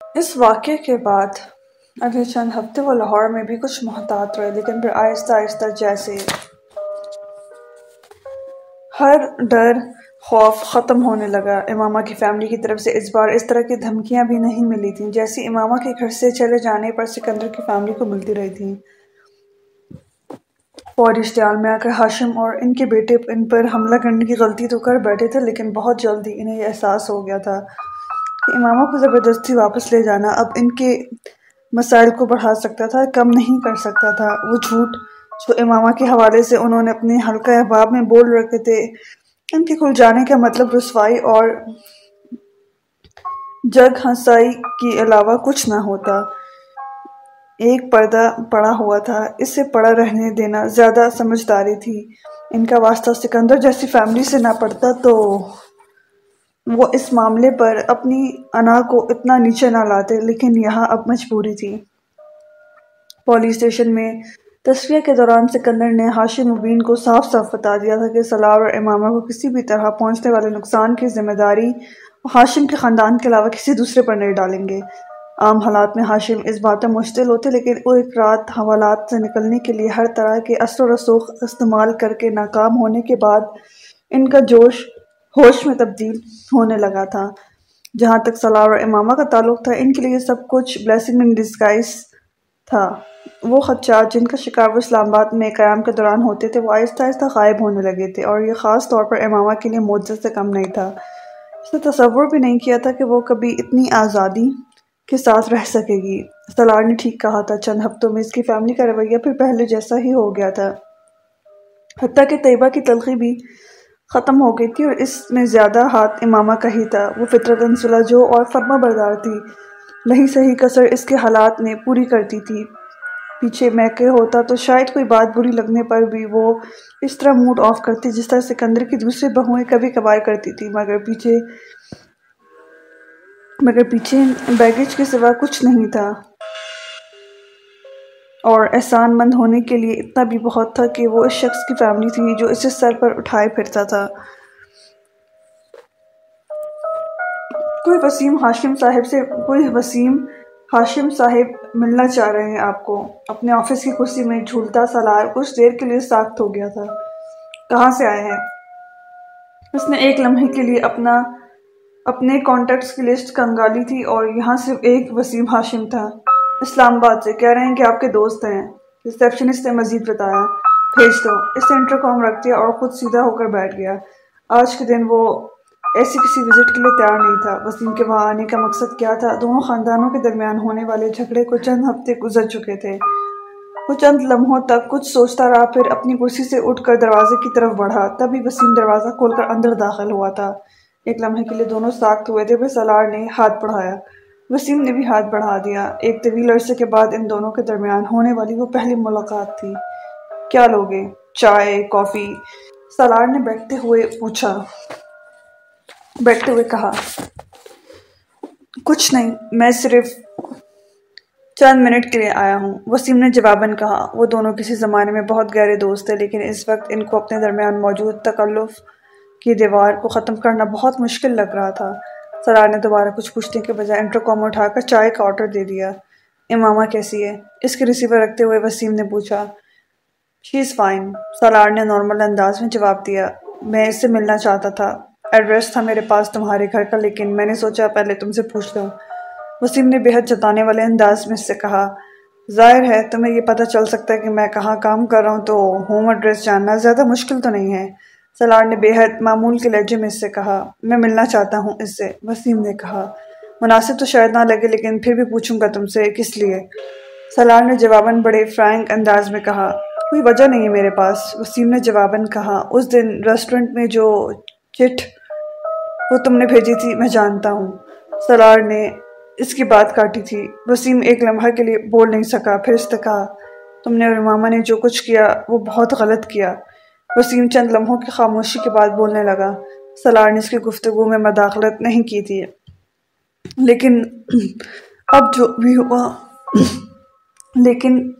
اس واقعے کے بعد، اگلے چند ہفتے وہ لاہور میں بھی کچھ محتاط رہے، لیکن پھر آہستہ آہستہ جیسے ہر ڈر، خوف ختم ہونے لگا۔ امامہ کی فیملی کی طرف سے اس بار اس طرح کی دھمکیاں بھی نہیں ملی تھیں، جیسی امامہ کے گھر سے چلے جانے پر سکندر کی فیملی کو ملتی رہی تھیں۔ فوری اشتعال میں آ کر ہاشم اور ان کے بیٹے ان پر حملہ کرنے کی غلطی تو کر بیٹھے تھے، لیکن بہت جلدی انہیں یہ احساس ہو گیا تھا۔ کہ امامہ کو زبردستی واپس لے جانا اب ان کے مسائل کو بڑھا سکتا تھا، کم نہیں کر سکتا تھا۔ وہ جھوٹ جو امامہ کے حوالے سے انہوں نے اپنے حلقہ احباب میں بول رکھے تھے۔ ان کے کھل جانے کا مطلب رسوائی اور جگ ہنسائی کے علاوہ کچھ نہ ہوتا۔ ایک پردہ پڑا ہوا تھا۔ اس سے پڑا رہنے دینا زیادہ سمجھداری تھی۔ ان کا واسطہ سکندر جیسی فیملی سے نہ پڑتا تو وہ اس معاملے پر اپنی انا کو اتنا نیچے نہ لاتے، لیکن یہاں اب مجبوری تھی۔ پولیس اسٹیشن میں تصفیہ کے دوران سکندر نے ہاشم مبین کو صاف صاف بتا دیا تھا کہ سلار اور امامہ کو کسی بھی طرح پہنچنے والے نقصان کی ذمہ داری ہاشم کے خاندان کے علاوہ کسی دوسرے پر نہیں ڈالیں گے۔ عام حالات میں ہاشم اس بات میں مشتل ہوتے، لیکن وہ ایک رات حوالات سے نکلنے کے لیے ہر طرح کے اثر و رسوخ استعمال کر کے ناکام ہونے کے بعد ان کا جوش ہوش میں تبدیل ہونے لگا تھا۔ جہاں تک سلار اور امامہ کا تعلق تھا، ان کے لیے سب کچھ بلیسنگ ان ڈسگائز تھا۔ وہ خدشات جن کا شکار وہ اسلام آباد میں قیام کے دوران ہوتے تھے، وہ آہستہ آہستہ غائب ہونے لگے تھے اور یہ خاص طور پر امامہ کے لیے معجزہ سے کم نہیں تھا۔ اس نے تصور بھی نہیں کیا تھا کہ وہ کبھی اتنی آزادی کے ساتھ رہ سکے گی۔ سلار نے ٹھیک کہا تھا، چند ہفتوں میں اس کی فیملی کا رویہ پھر پہلے جیسا ہی ہو گیا تھا۔ حتیٰ کہ طیبہ کی تلخی بھی ختم ہو گئی تھی اور اس میں زیادہ ہاتھ امامہ کا ہی تھا۔ وہ فطرت انسلہ جو اور فرما بردار تھی۔ نہیں صحیح کسر اس کے حالات میں پوری کرتی تھی۔ پیچھے میکے ہوتا تو شاید کوئی بات بری لگنے پر بھی وہ اس طرح موڈ آف کرتی جس طرح سکندر کی دوسرے بہویں کبھی کبھار کرتی تھی۔ مگر پیچھے مگر پیچھے بیگیج کے سوا کچھ نہیں تھا۔ اور احسان مند ہونے کے لیے اتنا بھی بہت تھا کہ وہ اس شخص کی فیملی تھی جو اسے سر پر اٹھائے پھرتا تھا۔ کوئی وسیم ہاشم صاحب سے کوئی وسیم ہاشم صاحب ملنا چاہ رہے ہیں آپ کو۔ اپنے آفس کی کرسی میں جھولتا سالار کچھ دیر کے لیے ساخت ہو گیا تھا۔ کہاں سے آئے ہیں؟ اس نے ایک لمحے کے لیے اپنا اپنے کانٹیکٹس کی لسٹ کنگالی تھی اور یہاں صرف ایک وسیم ہاشم تھا۔ اسلام آباد سے کہہ رہے ہیں کہ آپ کے دوست ہیں۔ ریسپشنسٹ نے مزید بتایا۔ بھیج دو۔ اس نے انٹر کام رکھ دیا اور خود سیدھا ہو کر بیٹھ گیا۔ آج کے دن وہ ایسی کسی وزٹ کے لیے تیار نہیں تھا۔ وسیم کے وہاں آنے کا مقصد کیا تھا؟ دونوں خاندانوں کے درمیان ہونے والے جھگڑے کو چند ہفتے گزر چکے تھے۔ وہ چند لمحوں تک کچھ سوچتا رہا، پھر اپنی کرسی سے اٹھ کر دروازے کی طرف بڑھا۔ تبھی وسیم دروازہ کھول کر اندر داخل ہوا تھا۔ ایک لمحے کے لیے دونوں ساکت ہوئے تھے، پھر سالار نے ہاتھ بڑھایا۔ وسیم نے بھی ہاتھ بڑھا دیا۔ ایک طویل عرصے کے بعد ان دونوں کے درمیان ہونے والی وہ پہلی ملاقات تھی۔ کیا لوگے چائے، کافی۔ سالار نے بیٹھتے ہوئے پوچھا۔ بیٹھتے ہوئے کہا، کچھ نہیں، میں صرف چند منٹ کے لیے آیا ہوں۔ وسیم نے جواباً کہا، وہ دونوں کسی زمانے میں بہت گہرے دوست تھے، لیکن اس وقت ان کو اپنے درمیان موجود تکلف کی دیوار کو ختم کرنا بہت مشکل لگ رہا تھا۔ سرار نے دوبارہ کچھ پوچھنے کے بجائے انٹر اٹھا کر چائے کا آرڈر دے دیا۔ امامہ کیسی ہے؟ اس کے ریسیور رکھتے ہوئے وسیم نے پوچھا۔ شی از فائن سالار نے نارمل انداز میں جواب دیا۔ میں اس سے ملنا چاہتا تھا۔ ایڈریس تھا میرے پاس تمہارے گھر کا، لیکن میں نے سوچا پہلے تم سے پوچھ لوں۔ وسیم نے بہت جتانے والے انداز میں اس سے کہا، ظاہر ہے تمہیں یہ پتہ چل سکتا ہے کہ میں کہاں کام کر رہا ہوں، تو ہوم ایڈریس جاننا زیادہ مشکل تو نہیں ہے۔ سلار نے بے حد معمول کے لہجے میں اس سے کہا، میں ملنا چاہتا ہوں اس سے۔ وسیم نے کہا، مناسب تو شاید نہ لگے، لیکن پھر بھی پوچھوں گا تم سے، کس لیے؟ سلار نے جواباً بڑے فرینک انداز میں کہا، کوئی وجہ نہیں ہے میرے پاس۔ وسیم نے جواباً کہا، اس دن ریسٹورنٹ میں جو چٹ وہ تم نے بھیجی تھی، میں جانتا ہوں۔ سلار نے اس کی بات کاٹی تھی۔ وسیم ایک لمحہ کے لیے بول نہیں سکا، پھر اس نے کہا، تم نے اور ماما نے جو کچھ کیا، وہ بہت غلط کیا۔ وسیم چند لمحوں کی خاموشی کے بعد بولنے لگا، سلار نے اس کی گفتگو میں مداخلت نہیں کی تھی۔ لیکن اب جو بھی ہوا، لیکن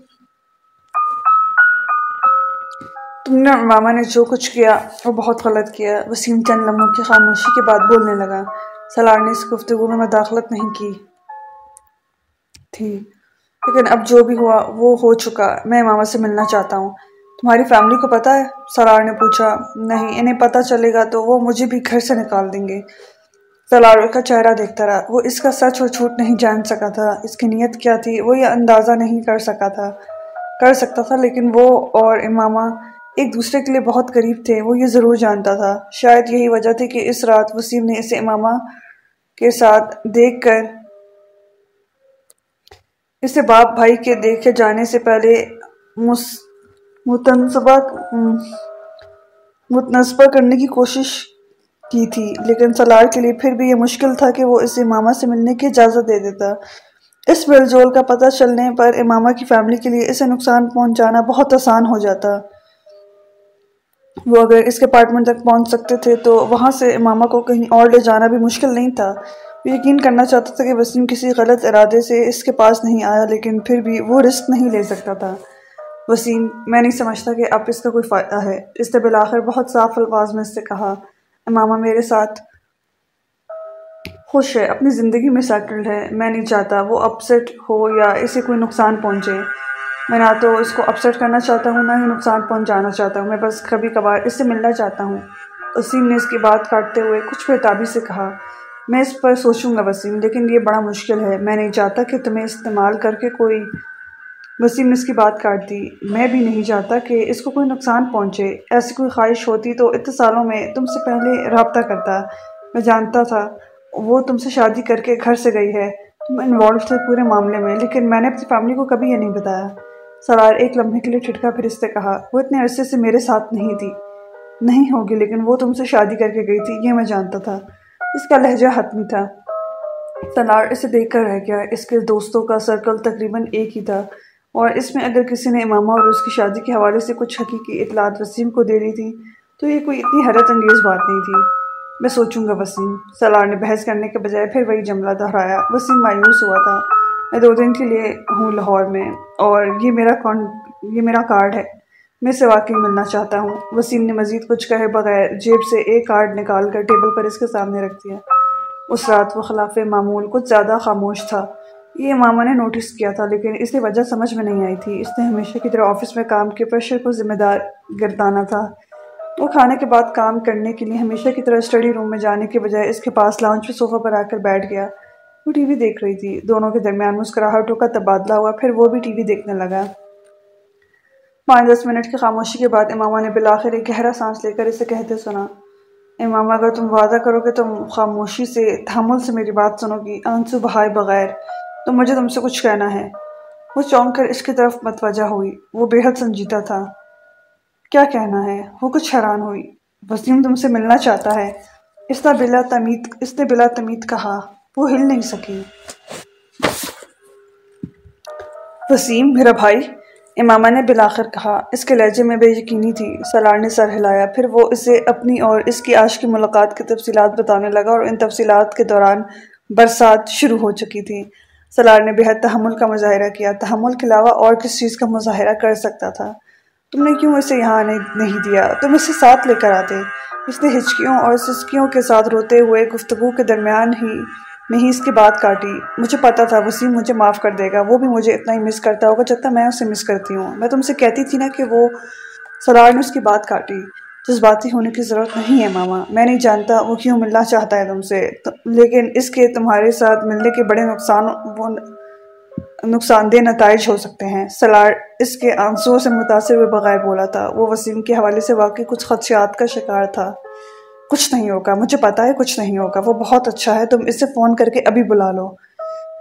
تم نے ماما نے جو کچھ کیا، وہ بہت غلط کیا۔ وسیم چند لمحوں کی خاموشی کے بعد بولنے لگا، سلار نے اس گفتگو میں مداخلت نہیں کی تھی۔ لیکن اب جو بھی ہوا، وہ ہو چکا۔ میں امامہ سے ملنا چاہتا ہوں۔ تمہاری فیملی کو پتا ہے؟ سرار نے پوچھا، نہیں، انہیں پتا چلے گا تو وہ مجھے بھی گھر سے نکال دیں گے۔ سلار کا چہرہ دیکھتا رہا۔ وہ اس کا سچ اور جھوٹ نہیں جان سکا تھا۔ اس کی نیت کیا تھی؟ وہ یہ اندازہ نہیں کر سکا تھا۔ کر سکتا تھا، لیکن وہ اور امامہ ایک دوسرے کے لیے بہت قریب تھے۔ وہ یہ ضرور جانتا تھا۔ شاید یہی وجہ تھی کہ اس رات وسیم نے اسے امامہ کے ساتھ دیکھ کر، اسے باپ بھائی کے دیکھے جانے سے پہلے مس متنصبہ متنصبہ کرنے کی کوشش کی تھی، لیکن سلار کے لیے پھر بھی یہ مشکل تھا کہ وہ اسے امامہ سے ملنے کی اجازت دے دیتا۔ اس مل جول کا پتہ چلنے پر امامہ کی فیملی کے لیے اسے نقصان پہنچانا بہت آسان ہو جاتا۔ وہ اگر اس کے اپارٹمنٹ تک پہنچ سکتے تھے تو وہاں سے امامہ کو کہیں اور لے جانا بھی مشکل نہیں تھا۔ وہ یقین کرنا چاہتا تھا کہ وسیم کسی غلط ارادے سے اس کے پاس نہیں آیا، لیکن پھر بھی وہ رسک نہیں لے سکتا تھا۔ وسیم، میں نہیں سمجھتا کہ اب اس کا کوئی فائدہ ہے۔ اس نے بالآخر بہت صاف الفاظ میں اس سے کہا، امامہ میرے ساتھ خوش ہے، اپنی زندگی میں سیٹلڈ ہے۔ میں نہیں چاہتا وہ اپسٹ ہو یا اسے کوئی نقصان پہنچے۔ میں نہ تو اس کو اپسٹ کرنا چاہتا ہوں، نہ ہی نقصان پہنچانا چاہتا ہوں۔ میں بس کبھی کبھار اس سے ملنا چاہتا ہوں۔ وسیم نے اس کی بات کاٹتے ہوئے کچھ بےتابی سے کہا، میں اس پر سوچوں گا وسیم، لیکن یہ بڑا مشکل ہے۔ میں نہیں چاہتا کہ تمہیں استعمال کر کے کوئی وسیم نے اس کی بات کاٹ دی۔ میں بھی نہیں چاہتا کہ اس کو کوئی نقصان پہنچے۔ ایسی کوئی خواہش ہوتی تو اتنے سالوں میں تم سے پہلے رابطہ کرتا۔ میں جانتا تھا، وہ تم سے شادی کر کے گھر سے گئی ہے۔ تم انوالو تھے پورے معاملے میں، لیکن میں نے اپنی فیملی کو کبھی یہ نہیں بتایا۔ سرار ایک لمحے کے لیے ٹھٹکا پھر اس سے کہا، وہ اتنے عرصے سے میرے ساتھ نہیں تھی۔ نہیں ہوگی، لیکن وہ تم سے شادی کر کے گئی تھی، یہ میں جانتا تھا۔ اس کا لہجہ حتمی تھا۔ سلار اسے دیکھ کر رہ گیا۔ اس کے دوستوں کا سرکل تقریباً ایک ہی تھا۔ اور اس میں اگر کسی نے امامہ اور اس کی شادی کے حوالے سے کچھ حقیقی اطلاعات وسیم کو دے دی تھی، تو یہ کوئی اتنی حیرت انگیز بات نہیں تھی۔ میں سوچوں گا وسیم، سلار نے بحث کرنے کے بجائے پھر وہی جملہ دہرایا۔ وسیم مایوس ہوا تھا۔ میں دو دن کے لیے ہوں لاہور میں اور یہ میرا کون، یہ میرا کارڈ ہے۔ میں اسے واقعی ملنا چاہتا ہوں۔ وسیم نے مزید کچھ کہے بغیر جیب سے ایک کارڈ نکال کر ٹیبل پر اس کے سامنے رکھ دیا۔ اس رات وہ خلاف معمول کچھ زیادہ خاموش تھا۔ یہ ماما نے نوٹس کیا تھا، لیکن اس کی وجہ سمجھ میں نہیں آئی تھی۔ اس نے ہمیشہ کی طرح آفس میں کام کے پریشر کو ذمہ دار گردانا تھا۔ وہ کھانے کے بعد کام کرنے کے لیے ہمیشہ کی طرح اسٹڈی روم میں جانے کے بجائے اس کے پاس لانچ پہ صوفہ پر آ کر بیٹھ گیا۔ وہ ٹی وی دیکھ رہی تھی۔ دونوں کے درمیان مسکراہٹوں کا تبادلہ ہوا۔ پھر وہ بھی ٹی وی دیکھنے لگا۔ پانچ دس منٹ کی خاموشی کے بعد امامہ نے بلاخر ایک گہرا سانس لے کر اسے کہتے سنا امامہ اگر تم وعدہ کرو کہ تم خاموشی سے، تحمل سے میری بات سنو گی، آنسو بہائے بغیر۔ تو مجھے تم سے کچھ کہنا ہے۔ وہ چونک کر اس کی طرف متوجہ ہوئی۔ وہ بے حد سنجیدہ تھا۔ کیا کہنا ہے؟ وہ کچھ حیران ہوئی۔ وسیم تم سے ملنا چاہتا ہے۔ اس نے بلا تمید اس نے بلا تمید کہا۔ وہ ہل نہیں سکی۔ وسیم، میرا بھائی، امامہ نے بلاخر کہا۔ اس کے لہجے میں بے یقینی تھی۔ سلار نے سر ہلایا۔ پھر وہ اسے اپنی اور اس کی آج کی ملاقات کی تفصیلات بتانے لگا اور ان تفصیلات کے دوران برسات شروع ہو چکی تھی۔ سلار نے بہت تحمل کا مظاہرہ کیا۔ تحمل کے علاوہ اور کس چیز کا مظاہرہ کر سکتا تھا؟ تم نے کیوں اسے یہاں نہیں دیا؟ تم اسے ساتھ لے کر آتے۔ اس نے ہچکیوں اور سسکیوں کے ساتھ روتے ہوئے گفتگو کے درمیان ہی میں ہی اس کی بات کاٹی۔ مجھے پتا تھا وسیم مجھے معاف کر دے گا۔ وہ بھی مجھے اتنا ہی مس کرتا ہوگا جتنا میں اسے مس کرتی ہوں۔ میں تم سے کہتی تھی نا کہ وہ سرار نے اس کی بات کاٹی۔ جذباتی ہونے کی ضرورت نہیں ہے ماما۔ میں نہیں جانتا وہ کیوں ملنا چاہتا ہے تم سے۔ لیکن اس کے تمہارے ساتھ ملنے کے بڑے نقصان، وہ نقصان دہ نتائج ہو سکتے ہیں۔ سلار اس کے آنسوؤں سے متاثر ہوئے بغیر بولا تھا۔ وہ وسیم کے حوالے سے واقعی کچھ خدشات کا شکار تھا۔ کچھ نہیں ہوگا، مجھے پتا ہے کچھ نہیں ہوگا۔ وہ بہت اچھا ہے، تم اسے فون کر کے ابھی بلا لو۔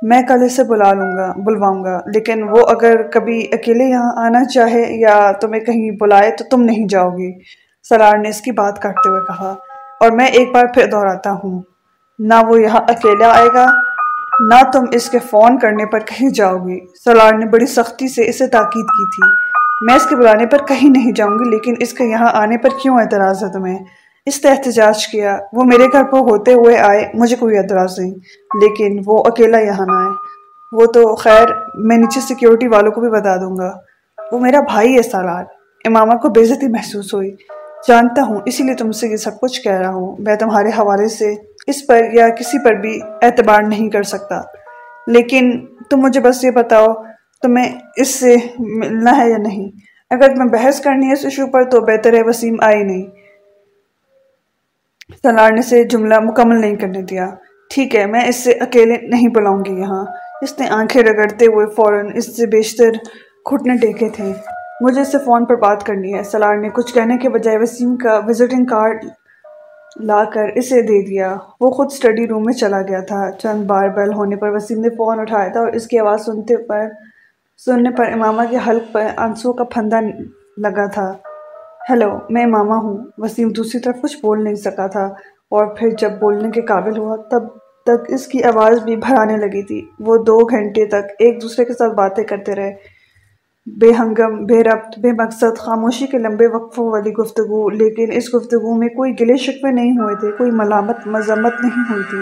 میں کل اسے بلا لوں گا، بلواؤں گا۔ لیکن وہ اگر کبھی اکیلے یہاں آنا چاہے یا تمہیں کہیں بلائے تو تم نہیں جاؤ گی۔ سلار نے اس کی بات کاٹتے ہوئے کہا، اور میں ایک بار پھر دہراتا ہوں، نہ وہ یہاں اکیلا آئے گا، نہ تم اس کے فون کرنے پر کہیں جاؤ گی سلار نے بڑی سختی سے اسے تاکید کی تھی۔ میں اس کے بلانے پر کہیں نہیں جاؤں گی، لیکن اس کے یہاں آنے پر کیوں اعتراض ہے تمہیں؟ اس نے احتجاج کیا۔ وہ میرے گھر پر ہوتے ہوئے آئے، مجھے کوئی اعتراض نہیں، لیکن وہ اکیلا یہاں نہ آئے۔ وہ تو خیر، میں نیچے سیکیورٹی والوں کو بھی بتا دوں گا۔ وہ میرا بھائی ہے سالار۔ امامہ کو بےزتی محسوس ہوئی۔ جانتا ہوں، اسی لیے تم سے یہ سب کچھ کہہ رہا ہوں۔ میں تمہارے حوالے سے اس پر یا کسی پر بھی اعتبار نہیں کر سکتا۔ لیکن تم مجھے بس یہ بتاؤ، تمہیں اس سے ملنا ہے یا نہیں؟ اگر تمہیں بحث کرنی ہے اس ایشو پر تو بہتر ہے، وسیم آئی نہیں۔ سلار نے سے جملہ مکمل نہیں کرنے دیا۔ ٹھیک ہے، میں اس سے اکیلے نہیں بلاؤں گی یہاں۔ اس نے آنکھیں رگڑتے ہوئے فوراً اس سے بیشتر گھٹنے ٹیکے تھے۔ مجھے اس سے فون پر بات کرنی ہے۔ سلار نے کچھ کہنے کے بجائے وسیم کا وزٹنگ کارڈ لا کر اسے دے دیا۔ وہ خود سٹڈی روم میں چلا گیا تھا۔ چند بار بیل ہونے پر وسیم نے فون اٹھایا تھا اور اس کی آواز سنتے پر سننے پر امامہ کے حلق پر آنسو کا پھندہ لگا تھا۔ ہیلو، میں امامہ ہوں۔ وسیم دوسری طرف کچھ بول نہیں سکا تھا اور پھر جب بولنے کے قابل ہوا تب تک اس کی آواز بھی بھرانے لگی تھی۔ وہ دو گھنٹے تک ایک دوسرے کے ساتھ باتیں کرتے رہے۔ بے ہنگم، بے ربط، بے مقصد، خاموشی کے لمبے وقفوں والی گفتگو، لیکن اس گفتگو میں کوئی گلے شکوے نہیں ہوئے تھے، کوئی ملامت، مذمت نہیں ہوئی تھی۔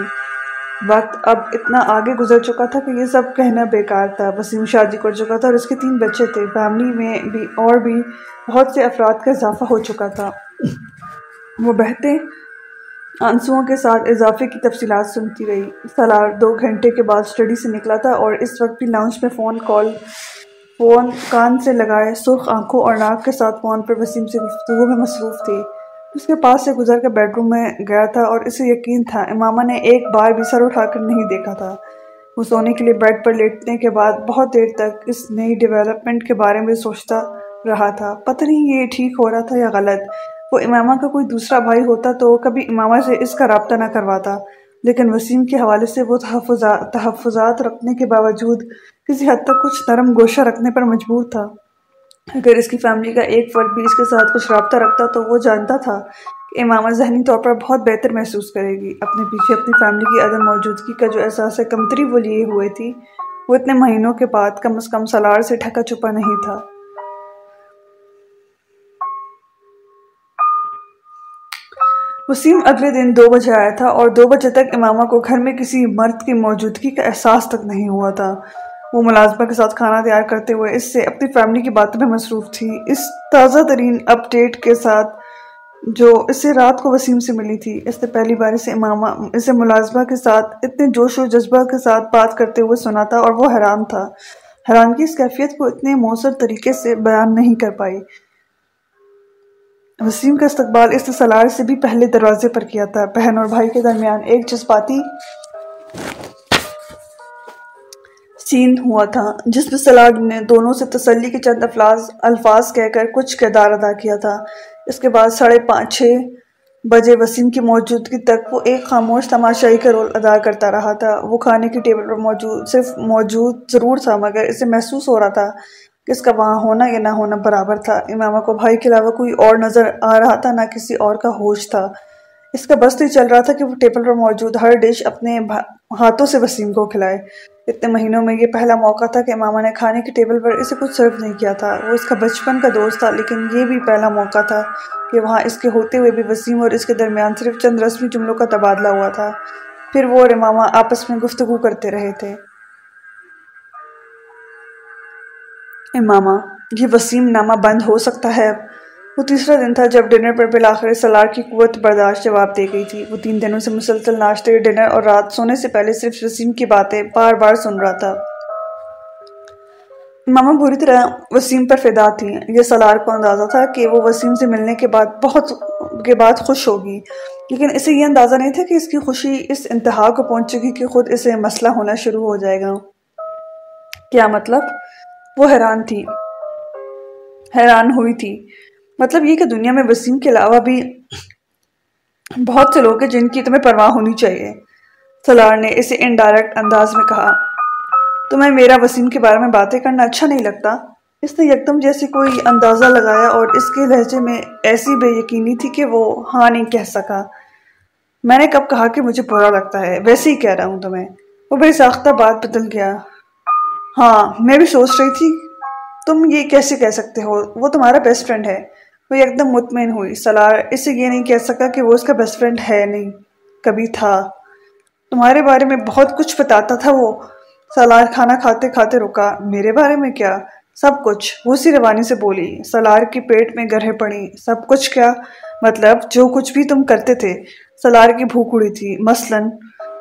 وقت اب اتنا آگے گزر چکا تھا کہ یہ سب کہنا بیکار تھا۔ وسیم شادی جی کر چکا تھا اور اس کے تین بچے تھے۔ فیملی میں بھی اور بھی بہت سے افراد کا اضافہ ہو چکا تھا۔ وہ بہتے آنسوؤں کے ساتھ اضافے کی تفصیلات سنتی رہی۔ سلار دو گھنٹے کے بعد سٹڈی سے نکلا تھا اور اس وقت بھی لاؤنج میں فون کال فون کان سے لگائے سرخ آنکھوں اور ناک کے ساتھ فون پر وسیم سے گفتگو میں مصروف تھی۔ اس کے پاس سے گزر کر بیڈ روم میں گیا تھا اور اسے یقین تھا، امامہ نے ایک بار بھی سر اٹھا کر نہیں دیکھا تھا۔ وہ سونے کے لیے بیڈ پر لیٹنے کے بعد بہت دیر تک اس نئی ڈیولپمنٹ کے بارے میں سوچتا رہا تھا۔ پتہ نہیں یہ ٹھیک ہو رہا تھا یا غلط۔ وہ امامہ کا کوئی دوسرا بھائی ہوتا تو کبھی امامہ سے اس کا رابطہ نہ کرواتا، لیکن وسیم کے حوالے سے وہ تحفظات تحفظات رکھنے کے باوجود کسی حد تک کچھ نرم گوشہ رکھنے پر مجبور تھا۔ اگر اس کی فیملی کا ایک فرد بھی اس کے ساتھ کچھ رابطہ رکھتا تو وہ جانتا تھا کہ امامہ ذہنی طور پر بہت بہتر محسوس کرے گی۔ اپنے پیچھے اپنی فیملی کی عدم موجودگی کا جو احساس کمتری وہ لیے ہوئے تھی، وہ اتنے مہینوں کے بعد کم از کم سلار سے ٹھکا چھپا نہیں تھا۔ وسیم اگلے دن دو بجے آیا تھا اور دو بجے تک امامہ کو گھر میں کسی مرد کی موجودگی کا احساس تک نہیں ہوا تھا۔ وہ ملازمہ کے ساتھ کھانا تیار کرتے ہوئے اس سے اپنی فیملی کی باتوں میں مصروف تھی۔ اس تازہ ترین اپ ڈیٹ کے ساتھ جو اسے رات کو وسیم سے ملی تھی، اس نے پہلی بار اسے امامہ، اسے ملازمہ کے ساتھ اتنے جوش و جذبہ کے ساتھ بات کرتے ہوئے سنا تھا اور وہ حیران تھا۔ حیران کی اس کیفیت کو اتنے مؤثر طریقے سے بیان نہیں کر پائی۔ وسیم کا استقبال اس نے سلار سے بھی پہلے دروازے پر کیا تھا۔ بہن اور بھائی کے درمیان ایک جذباتی سین ہوا تھا، جس میں سلار نے دونوں سے تسلی کے چند الفاظ کہہ کر کچھ کردار ادا کیا تھا۔ اس کے بعد ساڑھے پانچ، چھ بجے وسیم کی موجودگی تک وہ ایک خاموش تماشائی کا رول ادا کرتا رہا تھا۔ وہ کھانے کی ٹیبل پر موجود، صرف موجود ضرور تھا، مگر اسے محسوس ہو رہا تھا کس کا وہاں ہونا یا نہ ہونا برابر تھا۔ امامہ کو بھائی کے علاوہ کوئی اور نظر آ رہا تھا، نہ کسی اور کا ہوش تھا۔ اس کا بس تو چل رہا تھا کہ وہ ٹیبل پر موجود ہر ڈش اپنے ہاتھوں سے وسیم کو کھلائے۔ اتنے مہینوں میں یہ پہلا موقع تھا کہ امامہ نے کھانے کی ٹیبل پر اسے کچھ سرو نہیں کیا تھا۔ وہ اس کا بچپن کا دوست تھا، لیکن یہ بھی پہلا موقع تھا کہ وہاں اس کے ہوتے ہوئے بھی وسیم اور اس کے درمیان صرف چند رسمی جملوں کا تبادلہ ہوا تھا۔ پھر وہ اور امامہ آپس میں گفتگو کرتے رہے تھے۔ امامہ یہ وسیم نامہ بند ہو سکتا ہے۔ وہ تیسرا دن تھا جب ڈنر پر بلاخر سلار کی قوت برداشت جواب دے گئی تھی۔ وہ تین دنوں سے مسلسل ناشتے، ڈنر اور رات سونے سے پہلے صرف وسیم کی باتیں بار بار سن رہا تھا۔ ماما بری طرح وسیم پر فدا تھی یہ سلار کو اندازہ تھا کہ وہ وسیم سے ملنے کے بعد بہت، کے بعد خوش ہوگی۔ لیکن اسے یہ اندازہ نہیں تھا کہ اس کی خوشی اس انتہا کو پہنچے گی کہ خود اسے مسئلہ ہونا شروع ہو جائے گا۔ کیا مطلب؟ وہ حیران تھی۔ حیران ہوئی تھی۔ مطلب یہ کہ دنیا میں وسیم کے علاوہ بھی بہت سے لوگ ہیں جن کی تمہیں پرواہ ہونی چاہیے۔ سلار نے اسے انڈائریکٹ انداز میں کہا، تمہیں میرا وسیم کے بارے میں باتیں کرنا اچھا نہیں لگتا؟ اس نے یکدم جیسی کوئی اندازہ لگایا اور اس کے لہجے میں ایسی بے یقینی تھی کہ وہ ہاں نہیں کہہ سکا۔ میں نے کب کہا کہ مجھے برا لگتا ہے؟ ویسے ہی کہہ رہا ہوں تمہیں۔ وہ بے ساختہ بات بدل گیا۔ ہاں میں بھی سوچ رہی تھی۔ تم یہ کیسے کہہ سکتے ہو؟ وہ تمہارا بیسٹ فرینڈ ہے۔ وہ ایک دم مطمئن ہوئی۔ سلار اسے یہ نہیں کہہ سکا کہ وہ اس کا بیسٹ فرینڈ ہے نہیں، کبھی تھا۔ تمہارے بارے میں بہت کچھ بتاتا تھا وہ۔ سلار کھانا کھاتے کھاتے رکا۔ میرے بارے میں کیا؟ سب کچھ۔ وہ اسی روانی سے بولی۔ سلار کی پیٹ میں گرہیں پڑی۔ سب کچھ کیا؟ مطلب جو کچھ بھی تم کرتے تھے۔ سلار کی بھوک اڑی تھی۔ مثلا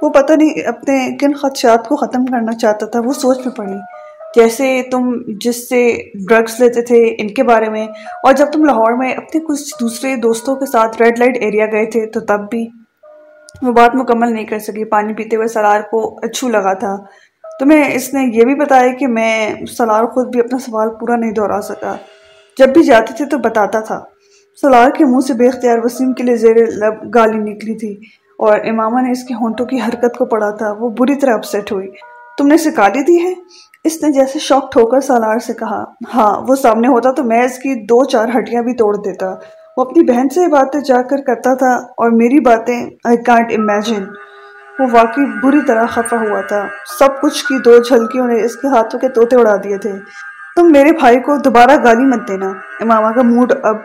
وہ پتہ نہیں اپنے کن خدشات کو ختم کرنا چاہتا تھا۔ وہ سوچ میں پڑی۔ جیسے تم جس سے ڈرگس لیتے تھے ان کے بارے میں، اور جب تم لاہور میں اپنے کچھ دوسرے دوستوں کے ساتھ ریڈ لائٹ ایریا گئے تھے، تو تب بھی وہ بات مکمل نہیں کر سکی۔ پانی پیتے ہوئے سلار کو اچھو لگا تھا۔ تمہیں اس نے یہ بھی بتایا کہ میں سلار خود بھی اپنا سوال پورا نہیں دہرا سکا۔ جب بھی جاتے تھے تو بتاتا تھا۔ سلار کے منہ سے بے اختیار وسیم کے لیے زیر لب گالی نکلی تھی، اور امامہ نے اس کے ہونٹوں کی حرکت کو پڑھا تھا۔ وہ بری طرح اپسیٹ ہوئی۔ تم نے اسے گالی دی ہے؟ اس نے جیسے شوق ٹھوکر سالار سے کہا ہاں وہ سامنے ہوتا تو میں اس کی دو چار ہڈیاں بھی توڑ دیتا۔ وہ اپنی بہن سے باتیں جا کر کرتا تھا اور میری باتیں آئی کانٹ امیجن وہ واقعی بری طرح خفا ہوا تھا۔ سب کچھ کی دو جھلکیوں نے اس کے ہاتھوں کے توتے اڑا دیے تھے۔ تم میرے بھائی کو دوبارہ گالی مت دینا۔ امامہ کا موڈ اب،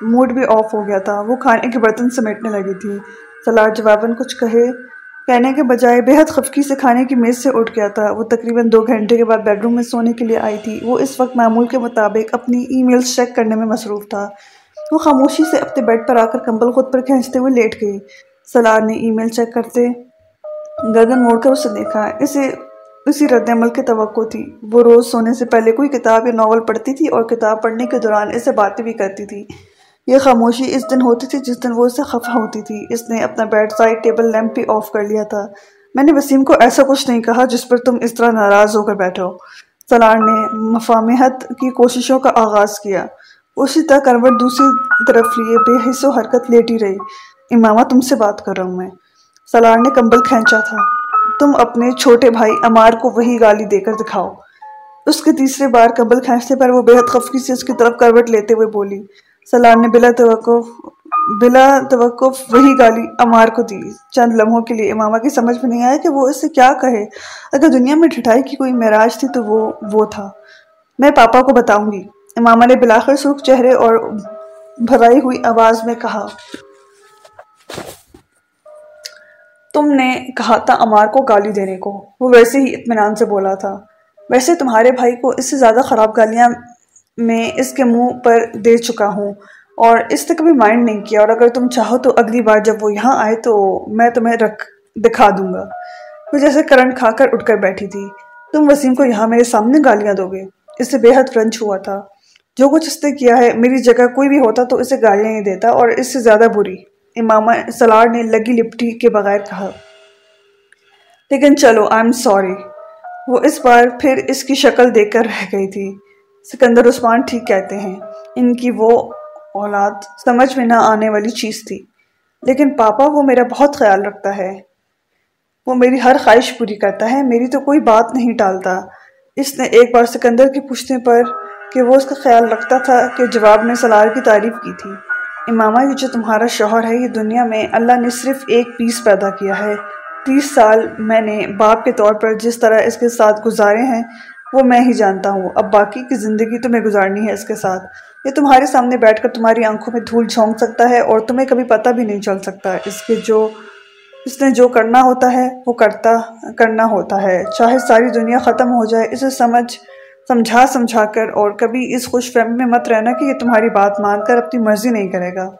موڈ بھی آف ہو گیا تھا۔ وہ کھانے کے برتن سمیٹنے لگی تھی۔ سلار جواباً کچھ کہے۔ کہنے کے بجائے بہت خفکی سے کھانے کی میز سے اٹھ گیا تھا۔ وہ تقریباً دو گھنٹے کے بعد بیڈ روم میں سونے کے لیے آئی تھی۔ وہ اس وقت معمول کے مطابق اپنی ای میلز چیک کرنے میں مصروف تھا۔ وہ خاموشی سے اپنے بیڈ پر آ کر کمبل خود پر کھینچتے ہوئے لیٹ گئی۔ سلار نے ای میل چیک کرتے گردن موڑ کر اسے دیکھا۔ اسے، اسی رد عمل کی توقع تھی۔ وہ روز سونے سے پہلے کوئی کتاب یا ناول پڑھتی تھی اور کتاب پڑھنے کے دوران اسے باتیں بھی کرتی تھی۔ یہ خاموشی اس دن ہوتی تھی جس دن وہ اسے خفا ہوتی تھی۔ اس نے اپنا بیڈ سائڈ ٹیبل لیمپ بھی آف کر لیا تھا۔ میں نے وسیم کو ایسا کچھ نہیں کہا جس پر تم اس طرح ناراض ہو کر بیٹھو سلار نے مفامحت کی کوششوں کا آغاز کیا۔ اسی طرح کروٹ دوسری طرف لیے بے حص و حرکت لیٹی رہی۔ امامہ، تم سے بات کر رہا ہوں میں۔ سلار نے کمبل کھینچا تھا۔ تم اپنے چھوٹے بھائی امار کو وہی گالی دے کر دکھاؤ۔ اس کے تیسرے بار کمبل کھینچنے پر وہ بہت خفکی سے اس کی طرف کروٹ لیتے ہوئے بولی۔ سلار نے بلا توقف بلا توقف وہی گالی امار کو دی۔ چند لمحوں کے لیے امامہ کی سمجھ میں نہیں آیا کہ وہ اس سے کیا کہے۔ اگر دنیا میں ٹھٹائی کی کوئی معراج تھی تو وہ وہ تھا۔ میں پاپا کو بتاؤں گی۔ امامہ نے بلاخر سرخ چہرے اور بھرائی ہوئی آواز میں کہا، تم نے کہا تھا امار کو گالی دینے کو۔ وہ ویسے ہی اطمینان سے بولا تھا۔ ویسے تمہارے بھائی کو اس سے زیادہ خراب گالیاں میں اس کے منہ پر دے چکا ہوں اور اس نے کبھی مائنڈ نہیں کیا اور اگر تم چاہو تو اگلی بار جب وہ یہاں آئے تو میں تمہیں رکھ دکھا دوں گا۔ وہ جیسے کرنٹ کھا کر اٹھ کر بیٹھی تھی۔ تم وسیم کو یہاں میرے سامنے گالیاں دو گے۔ اس سے بے حد رنج ہوا تھا۔ جو کچھ اس نے کیا ہے، میری جگہ کوئی بھی ہوتا تو اسے گالیاں نہیں دیتا اور اس سے زیادہ بری۔ امامہ سلار نے لگی لپٹی کے بغیر کہا۔ لیکن چلو آئی ایم سوری وہ اس بار پھر اس کی شکل دیکھ کر رہ گئی تھی۔ سکندر عثمان ٹھیک کہتے ہیں۔ ان کی وہ اولاد سمجھ میں نہ آنے والی چیز تھی۔ لیکن پاپا وہ میرا بہت خیال رکھتا ہے۔ وہ میری ہر خواہش پوری کرتا ہے۔ میری تو کوئی بات نہیں ٹالتا۔ اس نے ایک بار سکندر کی پوچھنے پر کہ وہ اس کا خیال رکھتا تھا کہ جواب میں سلار کی تعریف کی تھی۔ امامہ، یہ جو تمہارا شوہر ہے، یہ دنیا میں اللہ نے صرف ایک پیس پیدا کیا ہے۔ تیس سال میں نے باپ کے طور پر جس طرح اس کے ساتھ گزارے ہیں وہ میں ہی جانتا ہوں۔ اب باقی کی زندگی تمہیں گزارنی ہے اس کے ساتھ۔ یہ تمہارے سامنے بیٹھ کر تمہاری آنکھوں میں دھول جھونک سکتا ہے اور تمہیں کبھی پتہ بھی نہیں چل سکتا۔ اس کے جو، اس نے جو کرنا ہوتا ہے، وہ کرتا، کرنا ہوتا ہے۔ چاہے ساری دنیا ختم ہو جائے، اسے سمجھ، سمجھا سمجھا کر اور کبھی اس خوش فہمی میں مت رہنا کہ یہ تمہاری بات مان کر اپنی مرضی نہیں کرے گا۔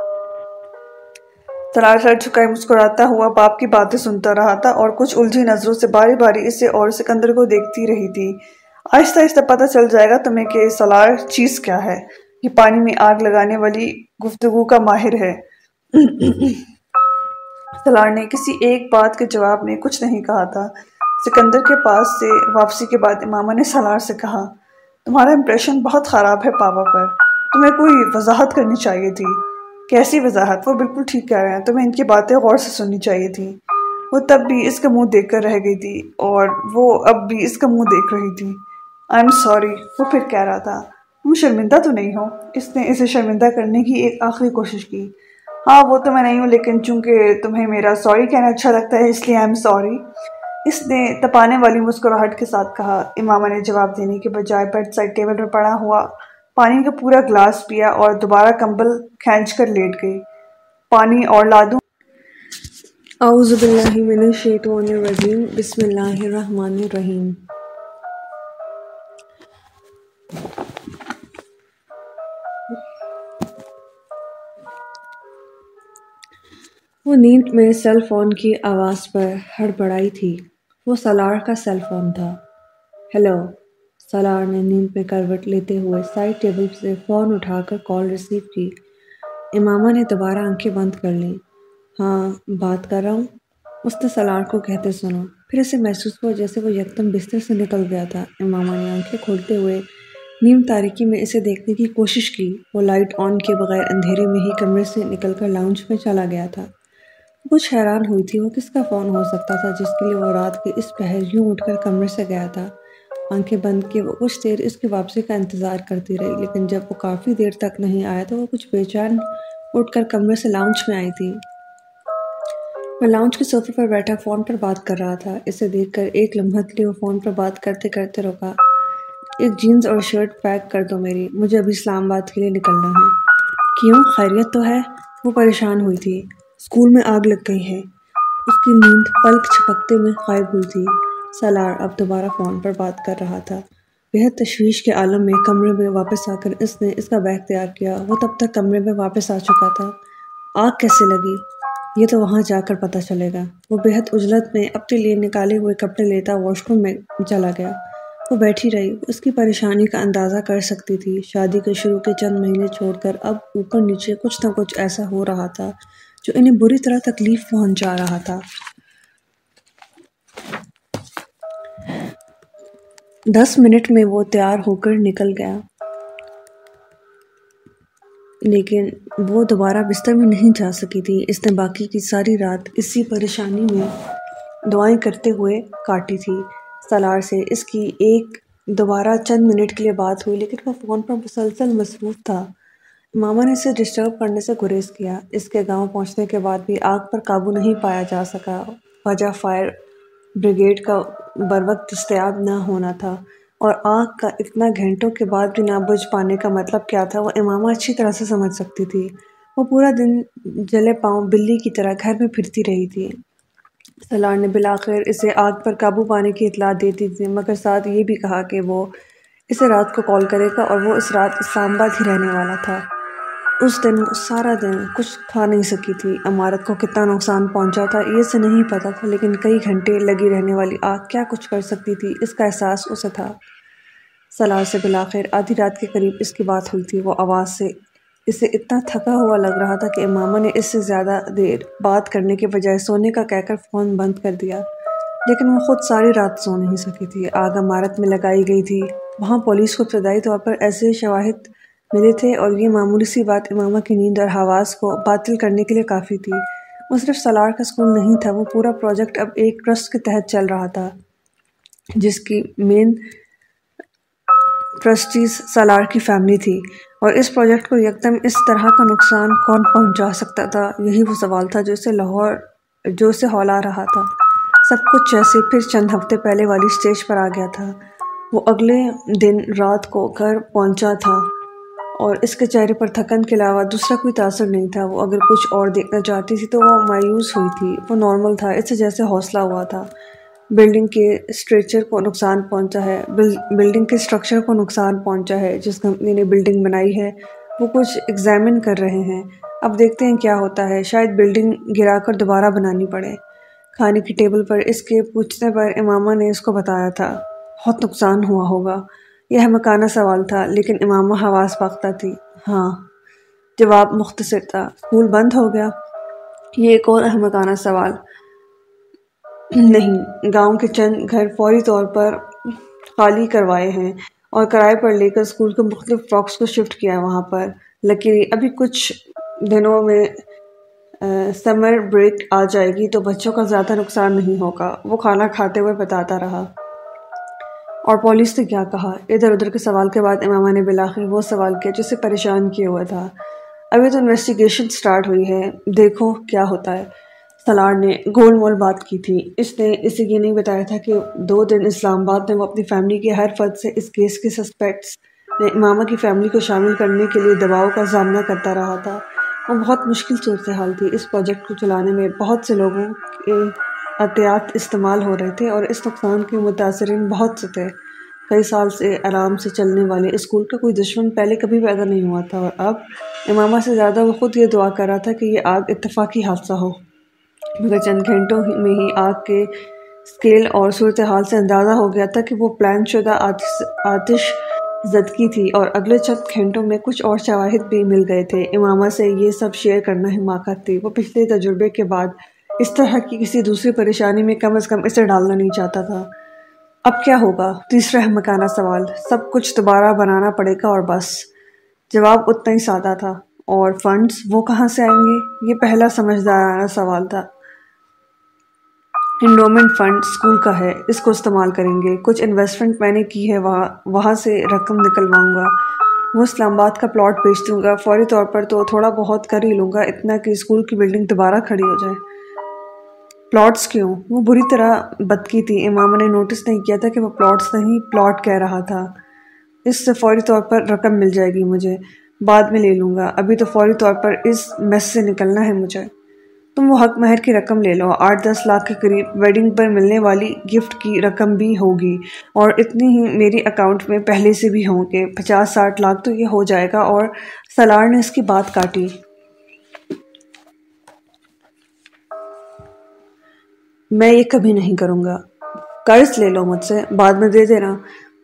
تلار سر چکائے مسکراتا ہوا باپ کی باتیں سنتا رہا تھا اور کچھ الجھی نظروں سے باری باری اسے اور سکندر کو دیکھتی رہی تھی۔ آہستہ آہستہ پتہ چل جائے گا تمہیں کہ سلار چیز کیا ہے، یہ پانی میں آگ لگانے والی گفتگو کا ماہر ہے۔ سلار نے کسی ایک بات کے جواب میں کچھ نہیں کہا تھا۔ سکندر کے پاس سے واپسی کے بعد امامہ نے سلار سے کہا، تمہارا امپریشن بہت خراب ہے پاپا پر۔ تمہیں کوئی وضاحت کرنی چاہیے تھی۔ کیسی وضاحت؟ وہ بالکل ٹھیک کہہ رہے ہیں۔ تمہیں ان کی باتیں غور سے سننی چاہیے تھی۔ وہ تب بھی اس کا منہ دیکھ کر رہ گئی تھی اور وہ اب بھی اس کا منہ دیکھ رہی تھی۔ آئی ایم سوری وہ پھر کہہ رہا تھا، تم شرمندہ تو نہیں ہو؟ اس نے اسے شرمندہ کرنے کی ایک آخری کوشش کی. ہاں وہ تو میں نہیں ہوں، لیکن چونکہ تمہیں میرا سوری کہنا اچھا لگتا ہے، اس لیے آئی ایم سوری اس نے تپانے والی مسکراہٹ کے ساتھ کہا. امامہ نے جواب دینے کے بجائے بیڈ سائڈ ٹیبل پر پڑا ہوا پانی کا پورا گلاس پیا اور دوبارہ کمبل کھینچ کر لیٹ گئی. پانی اور لادوں اعوذ باللہ من الشیطان الرجیم. بسم اللہ الرحمن الرحیم. وہ نیند میں سیل فون کی آواز پر ہڑبڑائی تھی۔ وہ سالار کا سیل فون تھا۔ ہیلو سالار نے نیند پہ کروٹ لیتے ہوئے سائڈ ٹیبل سے فون اٹھا کر کال ریسیو کی۔ امامہ نے دوبارہ آنکھیں بند کر لیں ہاں بات کر رہا ہوں۔ اس نے سالار کو کہتے سنو۔ پھر اسے محسوس ہوا جیسے وہ یکدم بستر سے نکل گیا تھا۔ امامہ نے آنکھیں کھولتے ہوئے نیم تاریکی میں اسے دیکھنے کی کوشش کی۔ وہ لائٹ آن کے بغیر اندھیرے میں ہی کمرے سے نکل کر لاؤنج میں چلا گیا تھا۔ کچھ حیران ہوئی تھی وہ کس کا فون ہو سکتا تھا جس کے لیے وہ رات کے اس پہر یوں اٹھ کر کمرے سے گیا تھا۔ آنکھیں بند کے وہ کچھ دیر اس کی واپسی کا انتظار کرتی رہی، لیکن جب وہ کافی دیر تک نہیں آیا تو وہ کچھ بے چین اٹھ کر کمرے سے لاؤنج میں آئی تھی۔ وہ لاؤنج کے صوفے پر بیٹھا، فون پر بات کر رہا تھا۔ اسے دیکھ کر ایک لمحہ کے لیے وہ فون پر بات کرتے کرتے روکا۔ ایک جینز اور شرٹ پیک کر دو میری۔ مجھے ابھی اسلام آباد کے لیے نکلنا ہے۔ کیوں؟ خیریت تو ہے۔ وہ پریشان ہوئی تھی۔ اسکول میں آگ لگ گئی ہے۔ اس کی نیند پلک چھپکتے میں غائب ہوئی تھی۔ سالار اب دوبارہ فون پر بات کر رہا تھا۔ بہت تشویش کے عالم میں کمرے میں واپس آ کر اس نے اس کا بیگ تیار کیا۔ وہ تب تک کمرے میں واپس آ چکا تھا۔ آگ کیسے لگی؟ یہ تو وہاں جا کر پتہ چلے گا۔ وہ بہت اجلت میں اپنے لیے نکالے ہوئے کپڑے لیتا واش روم میں چلا گیا۔ وہ بیٹھی رہی۔ اس کی پریشانی کا اندازہ کر سکتی تھی۔ شادی کے شروع کے چند مہینے چھوڑ کر اب اوپر نیچے کچھ نہ کچھ ایسا ہو رہا تھا جو انہیں بری طرح تکلیف پہنچا رہا تھا۔ دس منٹ میں وہ تیار ہو کر نکل گیا۔ لیکن وہ دوبارہ بستر میں نہیں جا سکی تھی۔ اس نے باقی کی ساری رات اسی پریشانی میں دعائیں کرتے ہوئے کاٹی تھی۔ سالار سے۔ اس کی ایک دوبارہ چند منٹ کے لیے بات ہوئی، لیکن وہ فون پر مسلسل مصروف تھا۔ ماما نے اسے ڈسٹرب کرنے سے گریز کیا۔ اس کے گاؤں پہنچنے کے بعد بھی آگ پر قابو نہیں پایا جا سکا۔ وجہ فائر بریگیڈ کا بروقت دستیاب نہ ہونا تھا۔ اور آگ کا اتنا گھنٹوں کے بعد بھی نہ بجھ پانے کا مطلب کیا تھا، وہ امامہ اچھی طرح سے سمجھ سکتی تھی۔ وہ پورا دن جلے پاؤں بلی کی طرح گھر میں پھرتی رہی تھی۔ سلار نے بلاخر اسے آگ پر قابو پانے کی اطلاع دیتی تھی، مگر ساتھ یہ بھی کہا کہ وہ اسے رات کو کال کرے گا اور وہ اس رات اسلام آباد ہی رہنے والا تھا۔ اس دن سارا دن کچھ کھا نہیں سکی تھی۔ عمارت کو کتنا نقصان پہنچا تھا یہ سے نہیں پتا تھا، لیکن کئی گھنٹے لگی رہنے والی آگ کیا کچھ کر سکتی تھی، اس کا احساس اسے تھا۔ سلار سے بلاخر آدھی رات کے قریب اس کی بات ہوئی تھی، وہ آواز سے اسے اتنا تھکا ہوا لگ رہا تھا کہ امامہ نے اس سے زیادہ دیر بات کرنے کے بجائے سونے کا کہہ کر فون بند کر دیا۔ لیکن وہ خود ساری رات سو نہیں سکی تھی۔ آگ عمارت میں لگائی گئی تھی۔ وہاں پولیس کو ابتدائی طور پر ایسے شواہد ملے تھے اور یہ معمولی سی بات امامہ کی نیند اور حواس کو باطل کرنے کے لیے کافی تھی۔ وہ صرف سالار کا اسکول نہیں تھا، وہ پورا پروجیکٹ اب ایک ٹرسٹ کے تحت چل رہا تھا، جس کی مین ٹرسٹیز سالار کی فیملی تھی۔ اور اس پروجیکٹ کو یکدم اس طرح کا نقصان کون پہنچا سکتا تھا؟ یہی وہ سوال تھا جو اسے لاہور، جو اسے ہولا رہا تھا۔ سب کچھ جیسے پھر چند ہفتے پہلے والی سٹیج پر آ گیا تھا۔ وہ اگلے دن رات کو گھر پہنچا تھا اور اس کے چہرے پر تھکن کے علاوہ دوسرا کوئی تاثر نہیں تھا۔ وہ اگر کچھ اور دیکھنا چاہتی تھی تو وہ مایوس ہوئی تھی۔ وہ نارمل تھا، اس سے جیسے حوصلہ ہوا تھا۔ بلڈنگ کے اسٹریچر کو نقصان پہنچا ہے بلڈنگ کے اسٹرکچر کو نقصان پہنچا ہے، جس کمپنی نے بلڈنگ بنائی ہے۔ وہ کچھ ایگزامن کر رہے ہیں۔ اب دیکھتے ہیں کیا ہوتا ہے۔ شاید بلڈنگ گرا کر دوبارہ بنانی پڑے۔ کھانے کی ٹیبل پر اس کے پوچھنے پر امامہ نے اس کو بتایا تھا۔ بہت نقصان ہوا ہوگا۔ یہ مکانہ سوال تھا، لیکن امامہ حواس پاختہ تھی۔ ہاں۔ جواب مختصر تھا۔ اسکول بند ہو گیا۔ یہ ایک اور احمقانہ سوال۔ نہیں، گاؤں کے چند گھر فوری طور پر خالی کروائے ہیں اور کرائے پر لے کر اسکول کے مختلف فراکس کو شفٹ کیا ہے وہاں پر۔ لکیری ابھی کچھ دنوں میں سمر بریک آ جائے گی تو بچوں کا زیادہ نقصان نہیں ہوگا۔ وہ کھانا کھاتے ہوئے بتاتا رہا۔ اور پولیس نے کیا کہا؟ ادھر ادھر کے سوال کے بعد امامہ نے بلاخر وہ سوال کیا جسے پریشان کیا ہوا تھا۔ ابھی تو انویسٹیگیشن سٹارٹ ہوئی ہے۔ دیکھو کیا ہوتا ہے۔ سلار نے گول مول بات کی تھی۔ اس نے اسے یہ نہیں بتایا تھا کہ دو دن اسلام آباد میں وہ اپنی فیملی کے ہر فرد سے اس کیس کے سسپیکٹس نے امامہ کی فیملی کو شامل کرنے کے لیے دباؤ کا سامنا کرتا رہا تھا۔ وہ بہت مشکل صورتحال تھی۔ اس پروجیکٹ کو چلانے میں بہت سے لوگوں کے احتیاط استعمال ہو رہے تھے اور اس نقصان کے متاثرین بہت سے تھے۔ کئی سال سے آرام سے چلنے والے اسکول کا کوئی دشمن پہلے کبھی پیدا نہیں ہوا تھا اور اب امامہ سے زیادہ وہ خود یہ دعا کر رہا تھا کہ یہ آگ اتفاقی حادثہ ہو۔ مگر چند گھنٹوں میں ہی آگ کے اسکیل اور صورتحال سے اندازہ ہو گیا تھا کہ وہ پلان شدہ آتش زدگی تھی اور اگلے چند گھنٹوں میں کچھ اور شواہد بھی مل گئے تھے۔ امامہ سے یہ سب شیئر کرنا حماقت تھی۔ وہ پچھلے تجربے کے بعد اس طرح کی کسی دوسری پریشانی میں کم از کم اسے ڈالنا نہیں چاہتا تھا۔ اب کیا ہوگا؟ تیسرا مکانہ سوال۔ سب کچھ دوبارہ بنانا پڑے گا اور بس۔ جواب اتنا ہی سادہ تھا۔ اور فنڈز وہ کہاں سے آئیں گے؟ یہ پہلا سمجھدارانہ سوال تھا۔ انڈومنٹ فنڈ اسکول کا ہے اس کو استعمال کریں گے کچھ انویسٹمنٹ میں نے کی ہے وہاں وہاں سے رقم نکلواؤں گا وہ اسلام آباد کا پلاٹ بیچ دوں گا فوری طور پر تو تھوڑا بہت کر ہی لوں گا اتنا کہ اسکول کی بلڈنگ دوبارہ کھڑی ہو جائے پلاٹس کیوں وہ بری طرح بدکی تھی امام نے نوٹس نہیں کیا تھا کہ وہ پلاٹس نہیں پلاٹ کہہ رہا تھا اس سے فوری طور پر رقم مل جائے گی مجھے بعد میں لے لوں گا ابھی تو فوری طور پر اس میس سے نکلنا ہے مجھے تم وہ حق مہر کی رقم لے لو۔ آٹھ دس لاکھ کے قریب ویڈنگ پر ملنے والی گفٹ کی رقم بھی ہوگی۔ اور اتنی ہی میری اکاؤنٹ میں پہلے سے بھی ہوں کہ پچاس ساٹھ لاکھ تو یہ ہو جائے گا اور سلار نے اس کی بات کاٹی۔ میں یہ کبھی نہیں کروں گا۔ قرض لے لو مجھ سے، بعد میں دے دینا۔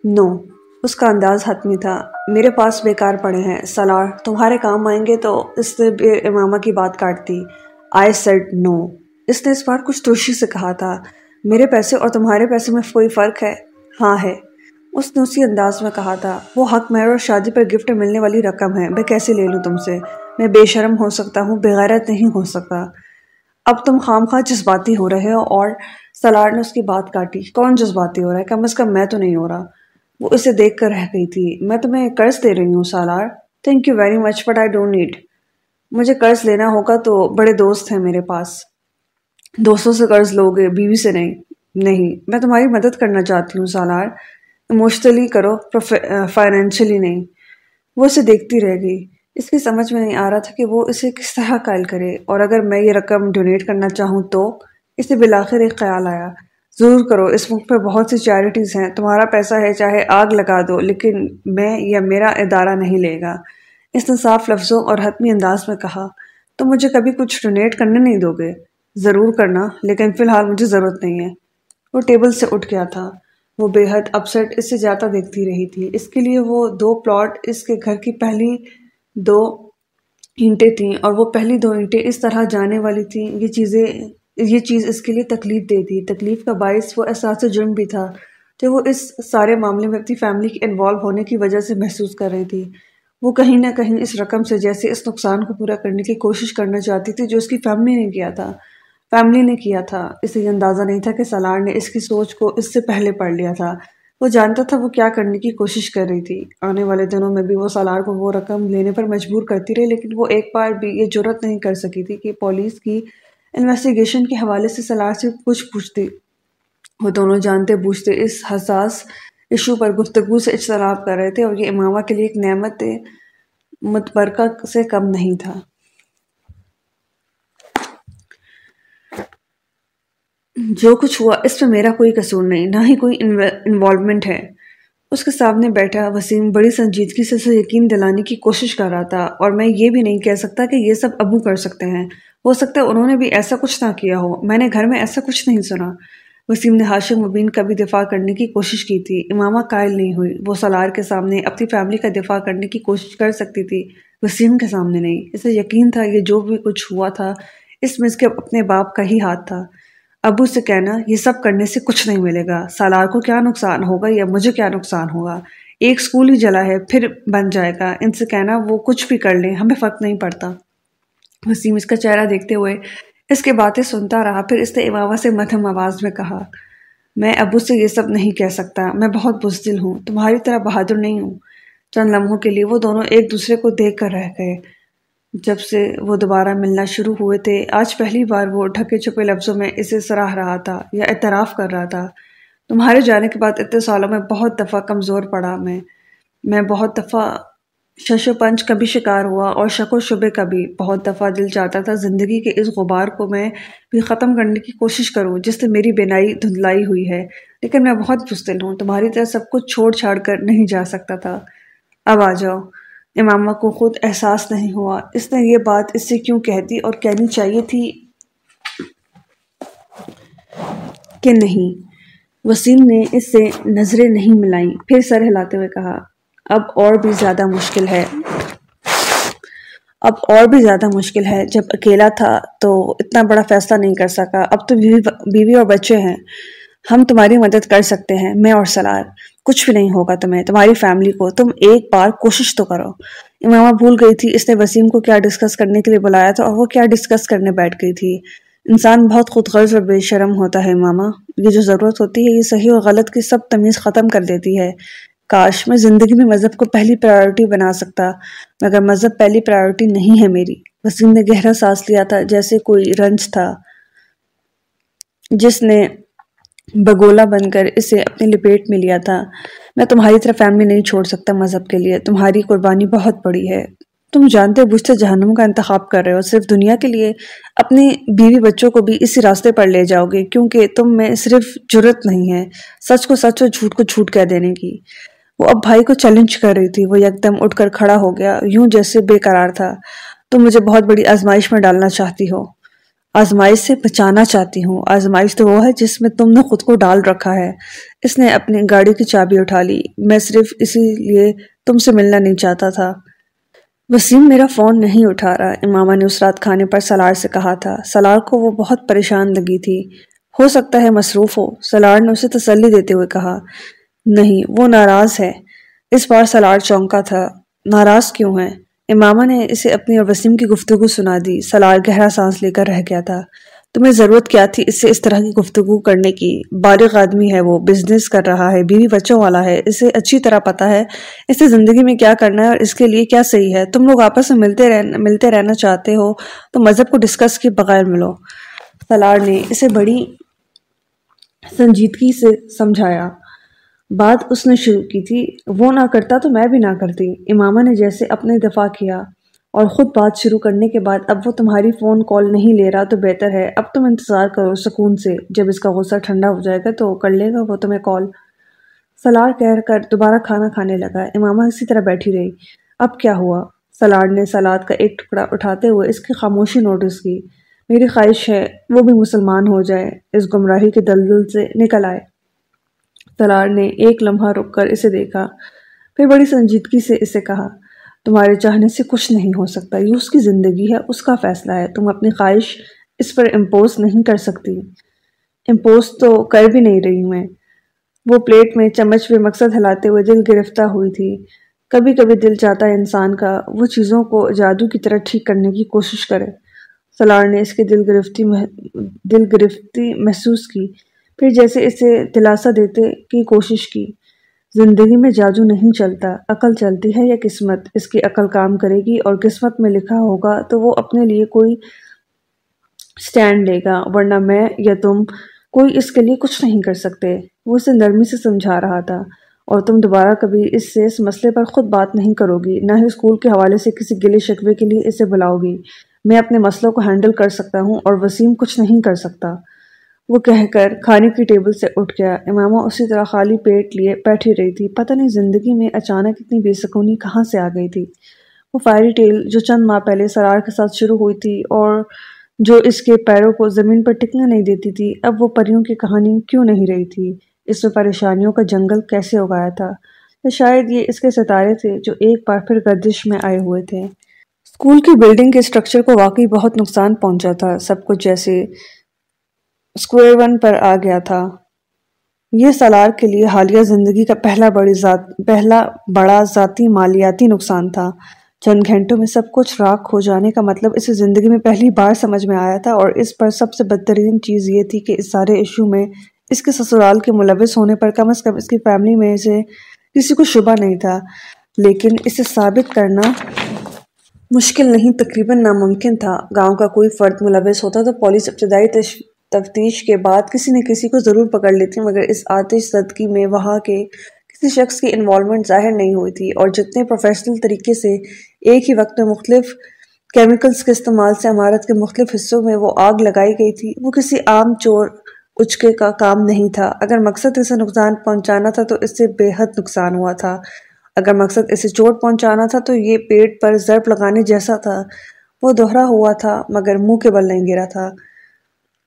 نو، اس کا انداز حتمی تھا۔ میرے پاس بیکار پڑے ہیں۔ سلار، تمہارے کام آئیں گے تو اس نے امامہ کی بات کاٹ دی۔ آئی سیڈ نو اس نے اس بار کچھ ترشی سے کہا تھا، میرے پیسے اور تمہارے پیسے میں کوئی فرق ہے؟ ہاں ہے۔ اس نے اسی انداز میں کہا تھا، وہ حق مہر اور شادی پر گفٹ ملنے والی رقم ہے، میں کیسے لے لوں تم سے؟ میں بے شرم ہو سکتا ہوں، بغیرت نہیں ہو سکتا۔ اب تم خام خواہ جذباتی ہو رہے ہو اور سلار نے اس کی بات کاٹی۔ کون جذباتی ہو رہا ہے؟ کم از کم میں تو نہیں ہو رہا۔ وہ اسے دیکھ کر رہ گئی تھی۔ میں تمہیں قرض دے رہی ہوں، Salar. Thank you very much but I don't need مجھے قرض لینا ہوگا تو بڑے دوست ہیں میرے پاس۔ دوستوں سے قرض لو گے، بیوی سے نہیں نہیں۔ میں تمہاری مدد کرنا چاہتی ہوں، سالار۔ اموشنلی کرو فائنینشلی نہیں۔ وہ اسے دیکھتی رہ گئی۔ اس کی سمجھ میں نہیں آ رہا تھا کہ وہ اسے کس طرح قائل کرے۔ اور اگر میں یہ رقم ڈونیٹ کرنا چاہوں تو اسے بلاخر ایک خیال آیا۔ ضرور کرو، اس ملک پہ بہت سی چیریٹیز ہیں۔ تمہارا پیسہ ہے، چاہے آگ لگا دو، لیکن میں یا میرا ادارہ نہیں لے گا۔ اس نے صاف لفظوں اور حتمی انداز میں کہا تو مجھے کبھی کچھ ڈونیٹ کرنے نہیں دو گے ضرور کرنا، لیکن فی الحال مجھے ضرورت نہیں ہے۔ وہ ٹیبل سے اٹھ گیا تھا۔ وہ بے حد اپسٹ اس سے زیادہ دیکھتی رہی تھی۔ اس کے لیے وہ دو پلاٹ اس کے گھر کی پہلی دو اینٹیں تھیں اور وہ پہلی دو اینٹیں اس طرح جانے والی تھیں۔ یہ چیزیں، یہ چیز اس کے لیے تکلیف دے دی۔ تکلیف کا باعث وہ احساس جرم بھی تھا جو وہ اس سارے معاملے میں اپنی فیملی کے انوالو ہونے کی وجہ سے محسوس کر رہی تھی۔ وہ کہیں نہ کہیں اس رقم سے جیسے اس نقصان کو پورا کرنے کی کوشش کرنا چاہتی تھی جو اس کی فیملی نے کیا تھا۔ فیملی نے کیا تھا۔ اسے یہ اندازہ نہیں تھا کہ سالار نے اس کی سوچ کو اس سے پہلے پڑھ لیا تھا۔ وہ جانتا تھا وہ کیا کرنے کی کوشش کر رہی تھی۔ آنے والے دنوں میں بھی وہ سالار کو وہ رقم لینے پر مجبور کرتی رہی، لیکن وہ ایک بار بھی یہ جرت نہیں کر سکی تھی کہ پولیس کی انویسٹیگیشن کے حوالے سے سالار سے کچھ پوچھتی۔ وہ دونوں جانتے بوجھتے اس حساس ایشو پر گفتگو سے اجتناب کر رہے تھے اور یہ امامہ کے لیے ایک نعمت متبرکہ سے کم نہیں تھا۔ جو کچھ ہوا، اس میں میرا کوئی قصور نہیں، نہ ہی کوئی انوالومنٹ ہے۔ اس کے سامنے بیٹھا، وسیم بڑی سنجیدگی سے اسے یقین دلانے کی کوشش کر رہا تھا، اور میں یہ بھی نہیں کہہ سکتا کہ یہ سب ابو کر سکتے ہیں۔ ہو سکتا ہے انہوں نے بھی ایسا کچھ نہ کیا ہو۔ میں نے گھر میں ایسا کچھ نہیں سنا۔ وسیم نے ہاشم مبین کا بھی دفاع کرنے کی کوشش کی تھی۔ امامہ قائل نہیں ہوئی۔ وہ سالار کے سامنے اپنی فیملی کا دفاع کرنے کی کوشش کر سکتی تھی۔ وسیم کے سامنے نہیں۔ اسے یقین تھا یہ جو بھی کچھ ہوا تھا، اس میں اس کے اپنے باپ کا ہی ہاتھ تھا۔ ابو سے کہنا، یہ سب کرنے سے کچھ نہیں ملے گا۔ سالار کو کیا نقصان ہوگا یا مجھے کیا نقصان ہوگا؟ ایک سکول ہی جلا ہے، پھر بن جائے گا۔ ان سے کہنا، وہ کچھ بھی کر لیں، ہمیں فرق نہیں پڑتا۔ وسیم اس کا چہرہ دیکھتے ہوئے اس کے باتیں سنتا رہا، پھر اس نے اماما سے مدھم آواز میں کہا، میں ابو سے یہ سب نہیں کہہ سکتا، میں بہت بزدل ہوں، تمہاری طرح بہادر نہیں ہوں۔ چند لمحوں کے لیے وہ دونوں ایک دوسرے کو دیکھ کر رہ گئے۔ جب سے وہ دوبارہ ملنا شروع ہوئے تھے، آج پہلی بار وہ ڈھکے چھپے لفظوں میں اسے سراہ رہا تھا یا اعتراف کر رہا تھا۔ تمہارے جانے کے بعد اتنے سالوں میں بہت دفعہ کمزور پڑا میں میں بہت دفعہ شش و پنچ کا بھی شکار ہوا اور شک و شبے کا بھی بہت دفعہ دل چاہتا تھا زندگی کے اس غبار کو میں بھی ختم کرنے کی کوشش کروں جس سے میری بینائی دھندلائی ہوئی ہے۔ لیکن میں بہت پستل ہوں، تمہاری طرح سب کچھ چھوڑ چھاڑ کر نہیں جا سکتا تھا۔ اب آ جاؤ۔ امامہ کو خود احساس نہیں ہوا۔ اس نے یہ بات اس سے کیوں کہتی اور کہنی چاہیے تھی کہ نہیں۔ وسیم نے اس سے نظریں نہیں ملائیں۔ پھر سر ہلاتے ہوئے کہا اب اور بھی زیادہ مشکل ہے۔ اب اور بھی زیادہ مشکل ہے۔ جب اکیلا تھا تو اتنا بڑا فیصلہ نہیں کر سکا۔ اب تو بیوی اور بچے ہیں۔ ہم تمہاری مدد کر سکتے ہیں، میں اور سلار کچھ بھی نہیں ہوگا تمہیں، تمہاری فیملی کو۔ تم ایک بار کوشش تو کرو۔ امامہ بھول گئی تھی، اس نے وسیم کو کیا ڈسکس کرنے کے لیے بلایا تھا اور وہ کیا ڈسکس کرنے بیٹھ گئی تھی۔ انسان بہت خود غرض اور بے شرم ہوتا ہے، امامہ۔ یہ جو ضرورت ہوتی ہے، یہ صحیح اور غلط کی سب تمیز ختم کر دیتی ہے۔ کاش میں زندگی میں مذہب کو پہلی پرائیورٹی بنا سکتا، مگر مذہب پہلی پرائیورٹی نہیں ہے میری۔ وسیم نے گہرا سانس لیا تھا، جیسے کوئی رنج تھا۔ جس نے بگولا بن کر اسے اپنے لپیٹ میں لیا تھا۔ میں تمہاری طرف فیملی نہیں چھوڑ سکتا مذہب کے لیے۔ تمہاری قربانی بہت بڑی ہے۔ تم جانتے بوجھتے جہنم کا انتخاب کر رہے ہو۔ صرف دنیا کے لیے اپنی بیوی بچوں کو بھی اسی راستے پر لے جاؤ گے، کیونکہ تم میں صرف جرت نہیں ہے، سچ کو سچ اور جھوٹ کو جھوٹ کہہ دینے کی۔ وہ اب بھائی کو چیلنج کر رہی تھی، وہ یکدم اٹھ کر کھڑا ہو گیا، یوں جیسے بے قرار تھا۔ تم مجھے بہت بڑی آزمائش میں ڈالنا چاہتی ہو۔ آزمائش سے بچانا چاہتی ہوں۔ آزمائش تو وہ ہے جس میں تم نے خود کو ڈال رکھا ہے۔ اس نے اپنی گاڑی کی چابی اٹھا لی۔ میں صرف اسی لیے تم سے ملنا نہیں چاہتا تھا۔ وسیم میرا فون نہیں اٹھا رہا۔ امامہ نے اس رات کھانے پر سلار سے کہا تھا۔ سلار کو وہ بہت پریشان لگی تھی۔ ہو سکتا ہے مصروف ہو۔ سلار نے اسے تسلی دیتے ہوئے کہا۔ نہیں، وہ ناراض ہے۔ اس بار سلار چونکا تھا۔ ناراض کیوں ہے امامہ نے اسے اپنی اور وسیم کی گفتگو سنا دی۔ سلار گہرا سانس لے کر رہ گیا تھا۔ تمہیں ضرورت کیا تھی اس سے اس طرح کی گفتگو کرنے کی؟ بالغ آدمی ہے وہ بزنس کر رہا ہے، بیوی بچوں والا ہے۔ اسے اچھی طرح پتا ہے اسے زندگی میں کیا کرنا ہے اور اس کے لیے کیا صحیح ہے۔ تم لوگ آپس میں ملتے رہنا ملتے رہنا چاہتے ہو تو مذہب کو ڈسکس کے بغیر ملو۔ سلار نے اسے بڑی سنجیدگی سے سمجھایا۔ بات اس نے شروع کی تھی، وہ نہ کرتا تو میں بھی نہ کرتی۔ امامہ نے جیسے اپنے دفاع کیا اور خود بات شروع کرنے کے بعد اب وہ تمہاری فون کال نہیں لے رہا تو بہتر ہے۔ اب تم انتظار کرو سکون سے۔ جب اس کا غصہ ٹھنڈا ہو جائے گا تو کر لے گا وہ تمہیں کال۔ سلار کہہ کر دوبارہ کھانا کھانے لگا۔ امامہ اسی طرح بیٹھی رہی۔ اب کیا ہوا؟ سلار نے سلاد کا ایک ٹکڑا اٹھاتے ہوئے اس کی خاموشی نوٹس کی۔ میری خواہش ہے وہ بھی مسلمان ہو جائے۔ اس گمراہی کے دلدل سے نکل آئے۔ سلار نے ایک لمحہ رک کر اسے دیکھا، پھر بڑی سنجیدگی سے اسے کہا، تمہارے چاہنے سے کچھ نہیں ہو سکتا، یہ اس کی زندگی ہے، اس کا فیصلہ ہے، تم اپنی خواہش اس پر امپوز نہیں کر سکتی۔ امپوز تو کر بھی نہیں رہی میں۔ وہ پلیٹ میں چمچ پہ مقصد ہلاتے ہوئے دل گرفتہ ہوئی تھی۔ کبھی کبھی دل چاہتا ہے انسان کا وہ چیزوں کو جادو کی طرح ٹھیک کرنے کی کوشش کرے۔ سلار نے اس کی دل گرفتی دل گرفتی محسوس کی۔ پھر جیسے اسے دلاسا دیتے کی کوشش کی، زندگی میں جادو نہیں چلتا، عقل چلتی ہے یا قسمت، اس کی عقل کام کرے گی اور قسمت میں لکھا ہوگا تو وہ اپنے لیے کوئی سٹینڈ لے گا، ورنہ میں یا تم کوئی اس کے لیے کچھ نہیں کر سکتے۔ وہ اسے نرمی سے سمجھا رہا تھا اور تم دوبارہ کبھی اس سے اس مسئلے پر خود بات نہیں کرو گی، نہ ہی اسکول کے حوالے سے کسی گلے شکوے کے لیے اسے بلاؤ گی۔ میں اپنے مسئلوں کو ہینڈل کر سکتا ہوں اور وسیم کچھ نہیں کر سکتا۔ وہ کہہ کر کھانے کی ٹیبل سے اٹھ گیا۔ امامہ اسی طرح خالی پیٹ لیے بیٹھی رہی تھی۔ پتہ نہیں زندگی میں اچانک اتنی بے سکونی کہاں سے آ گئی تھی۔ وہ فائری ٹیل جو چند ماہ پہلے سرار کے ساتھ شروع ہوئی تھی اور جو اس کے پیروں کو زمین پر ٹکنے نہیں دیتی تھی، اب وہ پریوں کی کہانی کیوں نہیں رہی تھی؟ اس میں پریشانیوں کا جنگل کیسے اگایا تھا؟ یا شاید یہ اس کے ستارے تھے جو ایک بار پھر گردش میں آئے ہوئے تھے۔ اسکول کی بلڈنگ کے اسٹرکچر کو واقعی بہت نقصان پہنچا تھا۔ سب کچھ جیسے اسکوئر ون پر آ گیا تھا۔ یہ سالار کے لیے حالیہ زندگی کا پہلا بڑی ذات، پہلا بڑا ذاتی مالیاتی نقصان تھا۔ چند گھنٹوں میں سب کچھ راک ہو جانے کا مطلب اسے زندگی میں پہلی بار سمجھ میں آیا تھا اور اس پر سب سے بدترین چیز یہ تھی کہ اس سارے ایشو میں اس کے سسرال کے ملوث ہونے پر کم از کم اس کی فیملی میں سے کسی کو شبہ نہیں تھا۔ لیکن اسے ثابت کرنا مشکل نہیں، تقریباً ناممکن تھا۔ گاؤں کا کوئی فرد ملوث ہوتا تو پولیس ابتدائی تفتیش کے بعد کسی نے کسی کو ضرور پکڑ لی تھی مگر اس آتش صدقی میں وہاں کے کسی شخص کی انوالومنٹ ظاہر نہیں ہوئی تھی اور جتنے پروفیشنل طریقے سے ایک ہی وقت میں مختلف کیمیکلز کے استعمال سے عمارت کے مختلف حصوں میں وہ آگ لگائی گئی تھی، وہ کسی عام چور اچکے کا کام نہیں تھا۔ اگر مقصد اسے نقصان پہنچانا تھا تو اس سے بے حد نقصان ہوا تھا۔ اگر مقصد اسے چوٹ پہنچانا تھا تو یہ پیٹ پر ضرب لگانے جیسا تھا۔ وہ دوہرا ہوا تھا، مگر منہ کے بل نہیں گرا تھا۔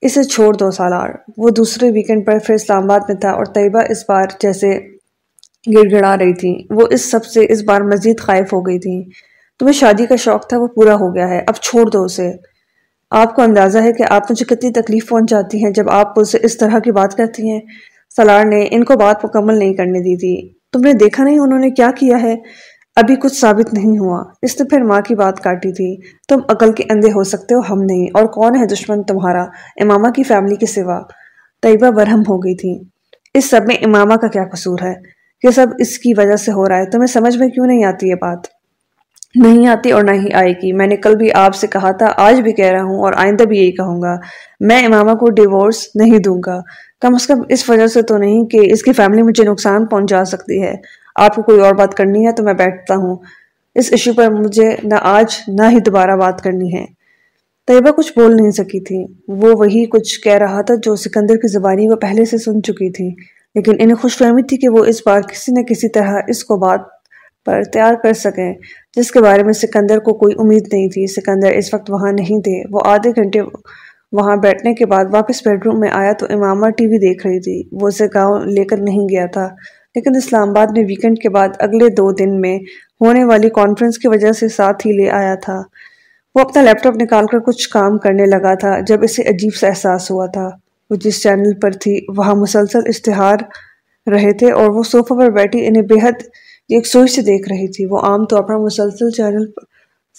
اسے چھوڑ دو سالار۔ وہ دوسرے ویکنڈ پر پھر اسلام آباد میں تھا اور طیبہ اس بار جیسے گڑ گڑا رہی تھی۔ وہ اس سب سے اس بار مزید خائف ہو گئی تھی۔ تمہیں شادی کا شوق تھا، وہ پورا ہو گیا ہے۔ اب چھوڑ دو اسے۔ آپ کو اندازہ ہے کہ آپ مجھے کتنی تکلیف پہنچاتی ہیں جب آپ اسے اس طرح کی بات کرتی ہیں۔ سالار نے ان کو بات مکمل نہیں کرنے دی تھی۔ تم نے دیکھا نہیں انہوں نے کیا کیا ہے؟ ابھی کچھ ثابت نہیں ہوا۔ اس نے پھر ماں کی بات کاٹی تھی۔ تم عقل کے اندھے ہو سکتے ہو ہم نہیں۔ اور کون ہے دشمن تمہارا؟ امامہ کی فیملی کے سوا۔ طیبہ برہم ہو گئی تھی۔ اس سب میں امامہ کا کیا قصور ہے؟ یہ سب اس کی وجہ سے ہو رہا ہے۔ تمہیں سمجھ میں کیوں نہیں آتی یہ بات؟ نہیں آتی اور نہ ہی آئے گی۔ میں نے کل بھی آپ سے کہا تھا، آج بھی کہہ رہا ہوں اور آئندہ بھی یہی کہوں گا۔ میں امامہ کو ڈیورس نہیں دوں گا۔ کم از کم اس وجہ سے تو نہیں کہ اس کی فیملی مجھے نقصان پہنچا سکتی ہے۔ آپ کو کوئی اور بات کرنی ہے تو میں بیٹھتا ہوں۔ اس ایشو پر مجھے نہ آج نہ ہی دوبارہ بات کرنی ہے۔ طیبہ کچھ بول نہیں سکی تھی۔ وہ وہی کچھ کہہ رہا تھا جو سکندر کی زبانی وہ پہلے سے سن چکی تھی۔ لیکن انہیں خوش فہمی تھی کہ وہ اس بار کسی نہ کسی طرح اس کو بات پر تیار کر سکیں، جس کے بارے میں سکندر کو کوئی امید نہیں تھی۔ سکندر اس وقت وہاں نہیں تھے۔ وہ آدھے گھنٹے وہاں بیٹھنے کے بعد واپس بیڈ روم میں آیا تو امامہ ٹی وی دیکھ رہی تھی۔ وہ اسے گاؤں لے کر نہیں گیا تھا۔ لیکن اسلام آباد میں ویکنڈ کے بعد اگلے دو دن میں ہونے والی کانفرنس کی وجہ سے ساتھ ہی لے آیا تھا۔ وہ اپنا لیپ ٹاپ نکال کر کچھ کام کرنے لگا تھا جب اسے عجیب سا احساس ہوا تھا۔ وہ جس چینل پر تھی، وہاں مسلسل اشتہار رہے تھے اور وہ صوفہ پر بیٹھی انہیں بے حد ایک سوچ سے دیکھ رہی تھی۔ وہ عام طور پر مسلسل چینل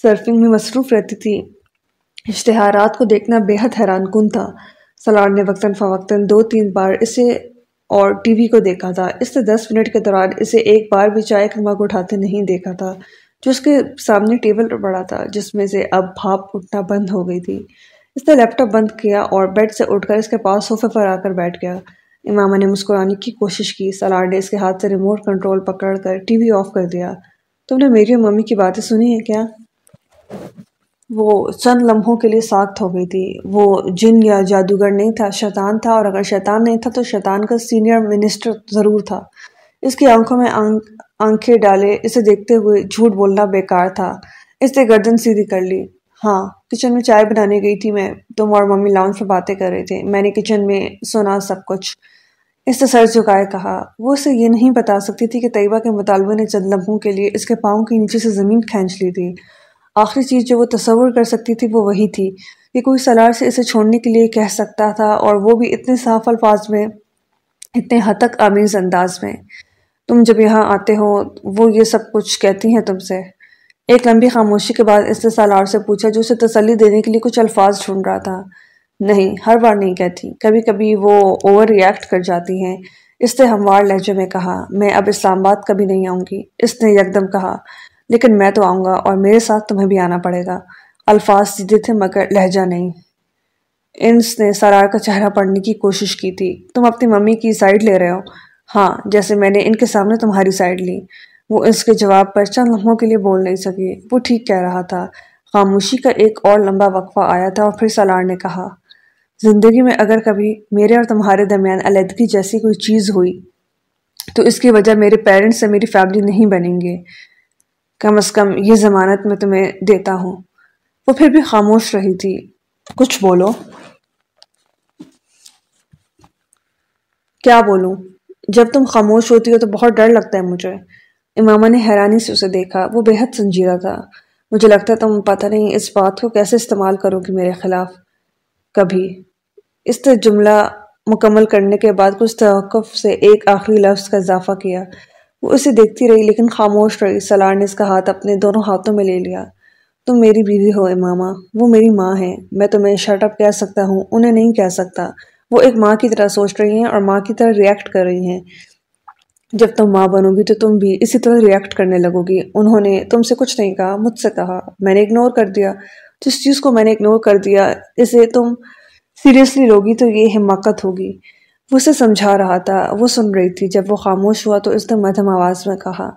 سرفنگ میں مصروف رہتی تھی۔ اشتہارات کو دیکھنا بے حد حیران کن تھا۔ سلار نے وقتاً فوقتاً دو تین بار اسے اور ٹی وی کو دیکھا تھا۔ اس نے دس منٹ کے دوران اسے ایک بار بھی چائے کا مگ اٹھاتے نہیں دیکھا تھا، جو اس کے سامنے ٹیبل پر پڑا تھا، جس میں سے اب بھاپ اٹھنا بند ہو گئی تھی۔ اس نے لیپ ٹاپ بند کیا اور بیڈ سے اٹھ کر اس کے پاس صوفے پر آ کر بیٹھ گیا۔ امامہ نے مسکرانے کی کوشش کی سلار نے اس کے ہاتھ سے ریموٹ کنٹرول پکڑ کر ٹی وی آف کر دیا۔ تم نے میری اور ممی کی باتیں سنی ہیں کیا؟ وہ چند لمحوں کے لیے ساخت ہو گئی تھی۔ وہ جن یا جادوگر نہیں تھا، شیطان تھا، اور اگر شیطان نہیں تھا تو شیطان کا سینئر منسٹر ضرور تھا۔ اس کی آنکھوں میں آنکھیں ڈالے، اسے دیکھتے ہوئے جھوٹ بولنا بیکار تھا۔ اس نے گردن سیدھی کر لی۔ ہاں کچن میں چائے بنانے گئی تھی میں۔ تم اور ممی لاؤنج میں باتیں کر رہے تھے۔ میں نے کچن میں سنا سب کچھ۔ اس نے سر جھکائے کہا، وہ اسے یہ نہیں بتا سکتی تھی کہ طیبہ کے مطالبے نے چند لمحوں کے لیے اس کے پاؤں کے نیچے سے زمین کھینچ لی تھی۔ آخری چیز جو وہ تصور کر سکتی تھی وہ وہی تھی کہ کوئی سلار سے اسے چھوڑنے کے لیے کہہ سکتا تھا اور وہ بھی اتنے صاف الفاظ میں، اتنے حد آمیز انداز میں۔ تم جب یہاں آتے ہو، وہ یہ سب کچھ کہتی ہیں تم سے۔ ایک لمبی خاموشی کے بعد اس نے سالار سے پوچھا جو اسے تسلی دینے کے لیے کچھ الفاظ ڈھونڈ رہا تھا۔ نہیں، ہر بار نہیں کہتی۔ کبھی کبھی وہ اوور ریئیکٹ کر جاتی ہیں۔ اس نے ہموار لہجے میں کہا، میں اب اسلام آباد کبھی نہیں آؤں گی۔ اس نے یکدم کہا لیکن میں تو آؤں گا اور میرے ساتھ تمہیں بھی آنا پڑے گا۔ الفاظ سیدھے تھے مگر لہجہ نہیں۔ انس نے سرار کا چہرہ پڑھنے کی کوشش کی تھی۔ تم اپنی ممی کی سائڈ لے رہے ہو۔ ہاں جیسے میں نے ان کے سامنے تمہاری سائڈ لی۔ وہ اس کے جواب پر چند لمحوں کے لیے بول نہیں سکی وہ ٹھیک کہہ رہا تھا۔ خاموشی کا ایک اور لمبا وقفہ آیا تھا اور پھر سالار نے کہا، زندگی میں اگر کبھی میرے اور تمہارے درمیان علیحدگی جیسی کوئی چیز ہوئی، تو اس کی وجہ میرے پیرنٹس سے میری فیملی نہیں بنیں گے۔ کم از کم یہ ضمانت میں تمہیں دیتا ہوں۔ وہ پھر بھی خاموش رہی تھی۔ کچھ بولو۔ کیا بولوں؟ جب تم خاموش ہوتی ہو تو بہت ڈر لگتا ہے مجھے۔ امامہ نے حیرانی سے اسے دیکھا۔ وہ بے حد سنجیدہ تھا۔ مجھے لگتا تم پتہ نہیں اس بات کو کیسے استعمال کرو گی میرے خلاف۔ کبھی۔ اس جملہ مکمل کرنے کے بعد کچھ توقف سے ایک آخری لفظ کا اضافہ کیا۔ وہ اسے دیکھتی رہی لیکن خاموش رہی۔ سلار نے اس کا ہاتھ اپنے دونوں ہاتھوں میں لے لیا۔ تم میری بیوی ہو، امامہ۔ وہ میری ماں ہے۔ میں تمہیں شرٹ اپ کہہ سکتا ہوں، انہیں نہیں کہہ سکتا۔ وہ ایک ماں کی طرح سوچ رہی ہیں اور ماں کی طرح ریئیکٹ کر رہی ہیں۔ جب تم ماں بنو گی تو تم بھی اسی طرح ریئیکٹ کرنے لگو گی انہوں نے تم سے کچھ نہیں کہا، مجھ سے کہا۔ میں نے اگنور کر دیا۔ جس چیز کو میں نے اگنور کر دیا، اسے تم سیریسلی لوگی تو یہ حماقت ہوگی۔ وہ اسے سمجھا رہا تھا، وہ سن رہی تھی۔ جب وہ خاموش ہوا تو اس نے مدھم آواز میں کہا،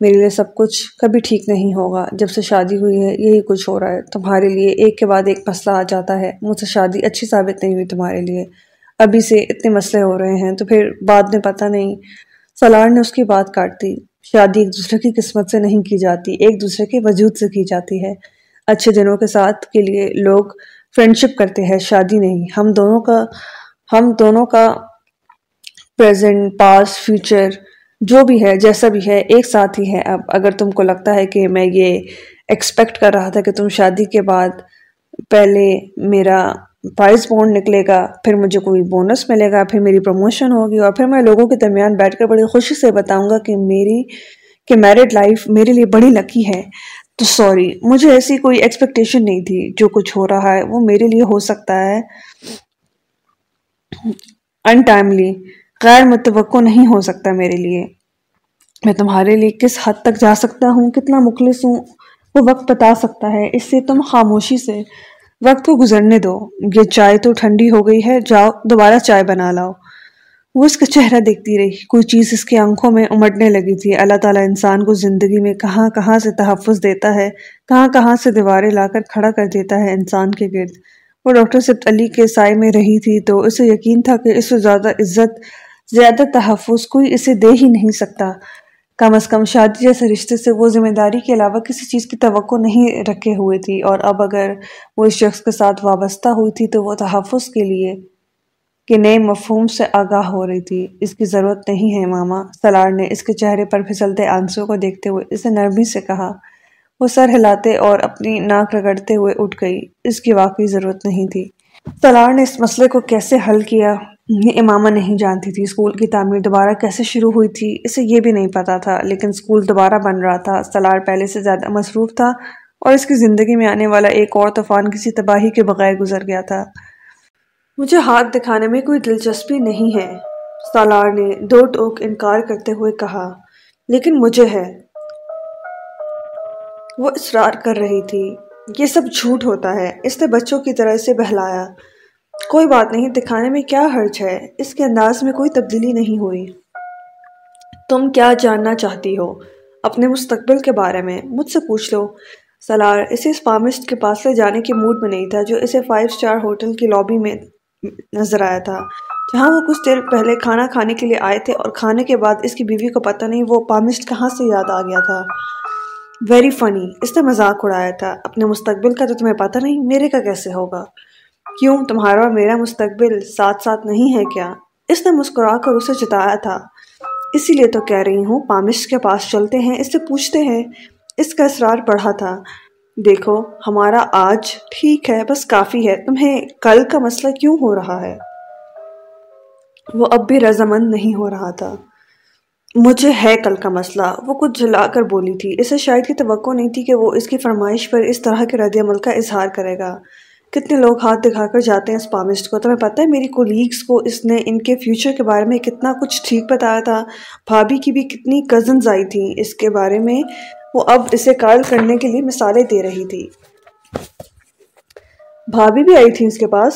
میرے لیے سب کچھ کبھی ٹھیک نہیں ہوگا۔ جب سے شادی ہوئی ہے، یہی کچھ ہو رہا ہے۔ تمہارے لیے ایک کے بعد ایک مسئلہ آ جاتا ہے۔ مجھ سے شادی اچھی ثابت نہیں ہوئی تمہارے لیے۔ ابھی سے اتنے مسئلے ہو رہے ہیں تو پھر بعد میں پتہ نہیں۔ سلار نے اس کی بات کاٹ دی۔ شادی ایک دوسرے کی قسمت سے نہیں کی جاتی، ایک دوسرے کے وجود سے کی جاتی ہے۔ اچھے دنوں کے ساتھ کے لیے لوگ فرینڈشپ کرتے ہیں، شادی نہیں۔ ہم دونوں کا ہم دونوں کا پریزنٹ پاس فیوچر جو بھی ہے، جیسا بھی ہے، ایک ساتھ ہی ہے۔ اب اگر تم کو لگتا ہے کہ میں یہ ایکسپیکٹ کر رہا تھا کہ تم شادی کے بعد پہلے میرا پرائز بونڈ نکلے گا، پھر مجھے کوئی بونس ملے گا، پھر میری پروموشن ہوگی، اور پھر میں لوگوں کے درمیان بیٹھ کر بڑی خوشی سے بتاؤں گا کہ میری، کہ میرڈ لائف میرے لیے بڑی لکی ہے۔ تو سوری مجھے ایسی کوئی ایکسپیکٹیشن نہیں تھی جو کچھ ہو رہا ہے، وہ میرے لیے ہو سکتا ہے۔ ان ٹائملی غیر متوقع نہیں ہو سکتا میرے لیے۔ میں تمہارے لیے کس حد تک جا سکتا ہوں، کتنا مخلص ہوں، وہ وقت بتا سکتا ہے۔ اس سے تم خاموشی سے وقت کو گزرنے دو۔ یہ چائے تو ٹھنڈی ہو گئی ہے، جاؤ، دوبارہ چائے بنا لاؤ۔ وہ اس کا چہرہ دیکھتی رہی۔ کوئی چیز اس کے آنکھوں میں امٹنے لگی تھی۔ اللہ تعالیٰ انسان کو زندگی میں کہاں کہاں سے تحفظ دیتا ہے، کہاں کہاں سے دیواریں لا کر کھڑا کر دیتا ہے انسان کے گرد۔ وہ ڈاکٹر سبت علی کے سائے میں رہی تھی تو اسے یقین تھا کہ اس سے زیادہ عزت، زیادہ تحفظ کوئی اسے دے ہی نہیں سکتا۔ کم از کم شادی جیسے رشتے سے وہ ذمہ داری کے علاوہ کسی چیز کی توقع نہیں رکھے ہوئے تھی اور اب اگر وہ اس شخص کے ساتھ وابستہ ہوئی تھی تو وہ تحفظ کے لیے کہ نئے مفہوم سے آگاہ ہو رہی تھی۔ اس کی ضرورت نہیں ہے ماما۔ سلار نے اس کے چہرے پر پھسلتے آنسوں کو دیکھتے ہوئے اسے نرمی سے کہا وہ سر ہلاتے اور اپنی ناک رگڑتے ہوئے اٹھ گئی۔ اس کی واقعی ضرورت نہیں تھی۔ سلار نے اس مسئلے کو کیسے حل کیا؟ یہ امامہ نہیں جانتی تھی۔ اسکول کی تعمیر دوبارہ کیسے شروع ہوئی تھی؟ اسے یہ بھی نہیں پتا تھا، لیکن اسکول دوبارہ بن رہا تھا۔ سلار پہلے سے زیادہ مصروف تھا اور اس کی زندگی میں آنے والا ایک اور طوفان کسی تباہی کے بغیر گزر گیا تھا۔ مجھے ہاتھ دکھانے میں کوئی دلچسپی نہیں ہے سالار نے دو ٹوک انکار کرتے ہوئے کہا، لیکن مجھے ہے۔ وہ اصرار کر رہی تھی۔ یہ سب جھوٹ ہوتا ہے۔ اس نے بچوں کی طرح سے بہلایا۔ کوئی بات نہیں، دکھانے میں کیا حرج ہے؟ اس کے انداز میں کوئی تبدیلی نہیں ہوئی۔ تم کیا جاننا چاہتی ہو؟ اپنے مستقبل کے بارے میں۔ مجھ سے پوچھ لو۔ سلار اسے اس پامسٹ کے پاس لے جانے کے موڈ میں نہیں تھا جو اسے فائیو سٹار ہوٹل کی لابی میں نظر آیا تھا۔ جہاں وہ کچھ دیر پہلے کھانا کھانے کے لیے آئے تھے اور کھانے کے بعد اس کی بیوی کو پتہ نہیں وہ پامسٹ کہاں سے یاد آ گیا تھا۔ ویری فنی اس نے مذاق اڑایا تھا. اپنے مستقبل کا تو تمہیں پتہ نہیں. میرے کا کیسے ہوگا؟ کیوں تمہارا اور میرا مستقبل ساتھ ساتھ نہیں ہے کیا؟ اس نے مسکرا کر اسے جتایا تھا. اسی لیے تو کہہ رہی ہوں پامسٹ کے پاس چلتے ہیں، اس سے پوچھتے ہیں. اس کا اصرار بڑھا تھا. دیکھو، ہمارا آج ٹھیک ہے، بس کافی ہے. تمہیں کل کا مسئلہ کیوں ہو رہا ہے؟ وہ اب بھی رضامند نہیں ہو رہا تھا. مجھے ہے کل کا مسئلہ۔ وہ کچھ جلا کر بولی تھی۔ اسے شاید کی توقع نہیں تھی کہ وہ اس کی فرمائش پر اس طرح کے رد عمل کا اظہار کرے گا۔ کتنے لوگ ہاتھ دکھا کر جاتے ہیں اس پامسٹ کو۔ تمہیں پتہ ہے میری کولیگز کو اس نے ان کے فیوچر کے بارے میں کتنا کچھ ٹھیک بتایا تھا۔ بھابھی کی بھی کتنی کزنز آئی تھیں۔ اس کے بارے میں وہ اب اسے کال کرنے کے لیے مثالیں دے رہی تھی۔ بھابھی بھی آئی تھی اس کے پاس۔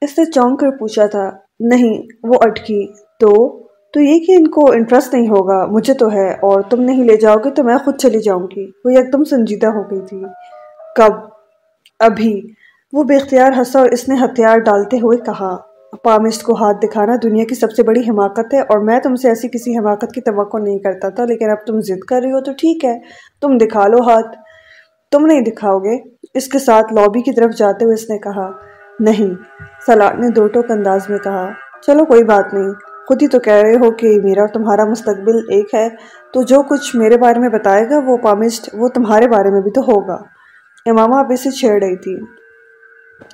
اس نے چونک کر پوچھا تھا، نہیں، وہ اٹکی۔ تو تو یہ کہ ان کو انٹرسٹ نہیں ہوگا، مجھے تو ہے، اور تم نہیں لے جاؤ گے تو میں خود چلی جاؤں گی۔ وہ ایک دم سنجیدہ ہو گئی تھی۔ کب؟ ابھی۔ وہ بے اختیار ہنسا اور اس نے ہتھیار ڈالتے ہوئے کہا پامسٹ کو ہاتھ دکھانا دنیا کی سب سے بڑی حماقت ہے، اور میں تم سے ایسی کسی حماقت کی توقع نہیں کرتا تھا، لیکن اب تم ضد کر رہی ہو تو ٹھیک ہے، تم دکھا لو ہاتھ۔ تم نہیں دکھاؤ گے۔ اس کے ساتھ لابی کی طرف جاتے ہوئے اس نے کہا، نہیں۔ سلاح نے دو ٹوک انداز میں کہا، چلو، کوئی بات نہیں۔ خود ہی تو کہہ رہے ہو کہ میرا اور تمہارا مستقبل ایک ہے، تو جو کچھ میرے بارے میں بتائے گا، وہ پامسٹ وہ تمہارے بارے میں بھی تو ہوگا۔ امامہ اب اسے چھیڑ رہی تھی۔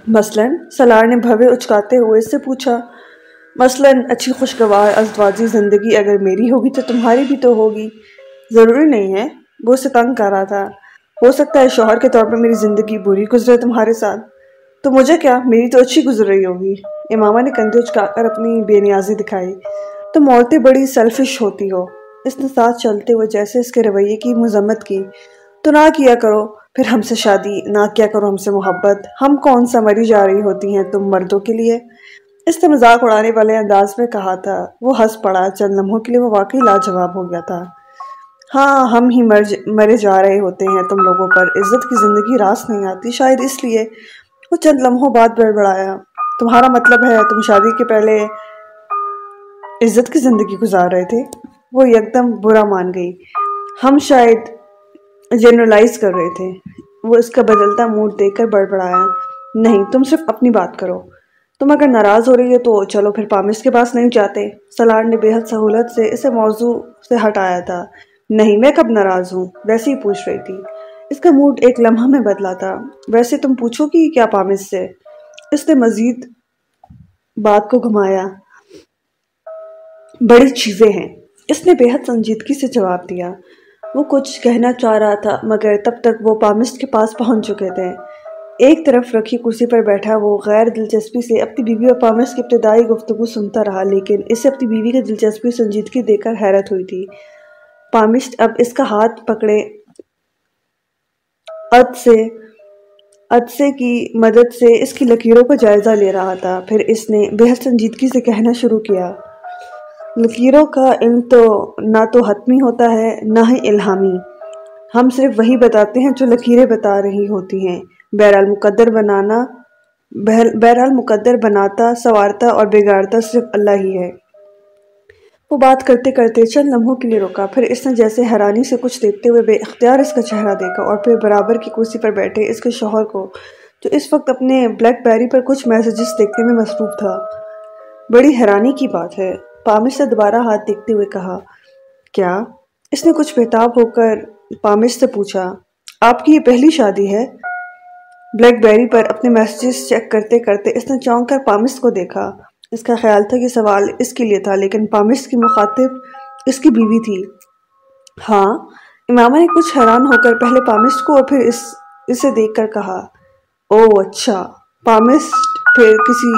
مثلاً سلار نے بھوے اچکاتے ہوئے اس سے پوچھا، مثلاً اچھی خوشگوار، ازدواجی زندگی اگر میری ہوگی تو تمہاری بھی تو ہوگی۔ ضروری نہیں ہے، وہ اسے تنگ کر رہا تھا۔ ہو سکتا ہے شوہر کے طور پر میری زندگی بری گزرے تمہارے ساتھ۔ تو مجھے کیا؟ میری تو اچھی گزر رہی ہوگی۔ امامہ نے کندھے اچکا کر اپنی بے نیازی دکھائی۔ تم عورتیں بڑی سیلفش ہوتی ہو۔ اس نے ساتھ چلتے ہوئے جیسے اس کے رویے کی مذمت کی۔ تو نہ کیا کرو، پھر ہم سے شادی، نہ کیا کرو ہم سے محبت۔ ہم کون سا مری جا رہی ہوتی ہیں تم مردوں کے لیے؟ اس نے مذاق اڑانے والے انداز میں کہا تھا۔ وہ ہنس پڑا۔ چند لمحوں کے لیے وہ واقعی لاجواب ہو گیا تھا۔ ہاں ہم ہی مرے جا رہے ہوتے ہیں تم لوگوں پر۔ عزت کی زندگی راس نہیں آتی، شاید اس لیے وہ چند لمحوں بعد بڑھ تمہارا مطلب ہے، تم شادی کے پہلے عزت کی زندگی گزار رہے تھے۔ وہ یکدم برا مان گئی۔ ہم شاید جنرلائز کر رہے تھے۔ وہ اس کا بدلتا موڈ دیکھ کر بڑھ نہیں، تم صرف اپنی بات کرو۔ تم اگر ناراض ہو رہی ہے تو چلو پھر پامس کے پاس نہیں جاتے۔ سلار نے بے حد سہولت سے اسے موضوع سے ہٹایا تھا۔ نہیں، میں کب ناراض ہوں؟ ویسے ہی پوچھ رہی تھی۔ اس کا موڈ ایک لمحہ میں بدلا تھا۔ ویسے تم پوچھو کہ کیا پامس سے؟ اس نے مزید بات کو گھمایا۔ بڑی چیزیں ہیں۔ اس نے بے حد سنجیدگی سے جواب دیا۔ وہ کچھ کہنا چاہ رہا تھا، مگر تب تک وہ پامسٹ کے پاس پہنچ چکے تھے۔ ایک طرف رکھی کرسی پر بیٹھا وہ غیر دلچسپی سے اپنی بیوی اور پامسٹ کی ابتدائی گفتگو سنتا رہا، لیکن اسے اپنی بیوی کی دلچسپی سنجیدگی دیکھ کر حیرت ہوئی تھی۔ پامسٹ اب اس کا ہاتھ پکڑے سے عدسے کی مدد سے اس کی لکیروں کا جائزہ لے رہا تھا۔ پھر اس نے بہت سنجیدگی سے کہنا شروع کیا۔ لکیروں کا علم تو نہ تو حتمی ہوتا ہے، نہ ہی الہامی۔ ہم صرف وہی بتاتے ہیں جو لکیریں بتا رہی ہوتی ہیں۔ بہرحال مقدر بنانا بہرحال مقدر بناتا، سوارتا اور بگاڑتا صرف اللہ ہی ہے۔ وہ بات کرتے کرتے چند لمحوں کے لیے روکا پھر اس نے جیسے حیرانی سے کچھ دیکھتے ہوئے بے اختیار اس کا چہرہ دیکھا اور پھر برابر کی کرسی پر بیٹھے اس کے شوہر کو، جو اس وقت اپنے بلیک بیری پر کچھ میسیجز دیکھنے میں مصروف تھا۔ بڑی حیرانی کی بات ہے۔ پامش سے دوبارہ ہاتھ دیکھتے ہوئے کہا، کیا؟ اس نے کچھ بہتاب ہو کر پامش سے پوچھا، آپ کی یہ پہلی شادی ہے؟ بلیک بیری پر اپنے میسیجز چیک کرتے کرتے اس نے چونک کر پامس کو دیکھا۔ اس کا خیال تھا کہ سوال اس کے لیے تھا، لیکن پامس کی مخاطب اس کی بیوی تھی۔ ہاں امامہ نے کچھ حیران ہو کر پہلے پامس کو اور پھر اس، اسے دیکھ کر کہا، او اچھا۔ پامس پھر کسی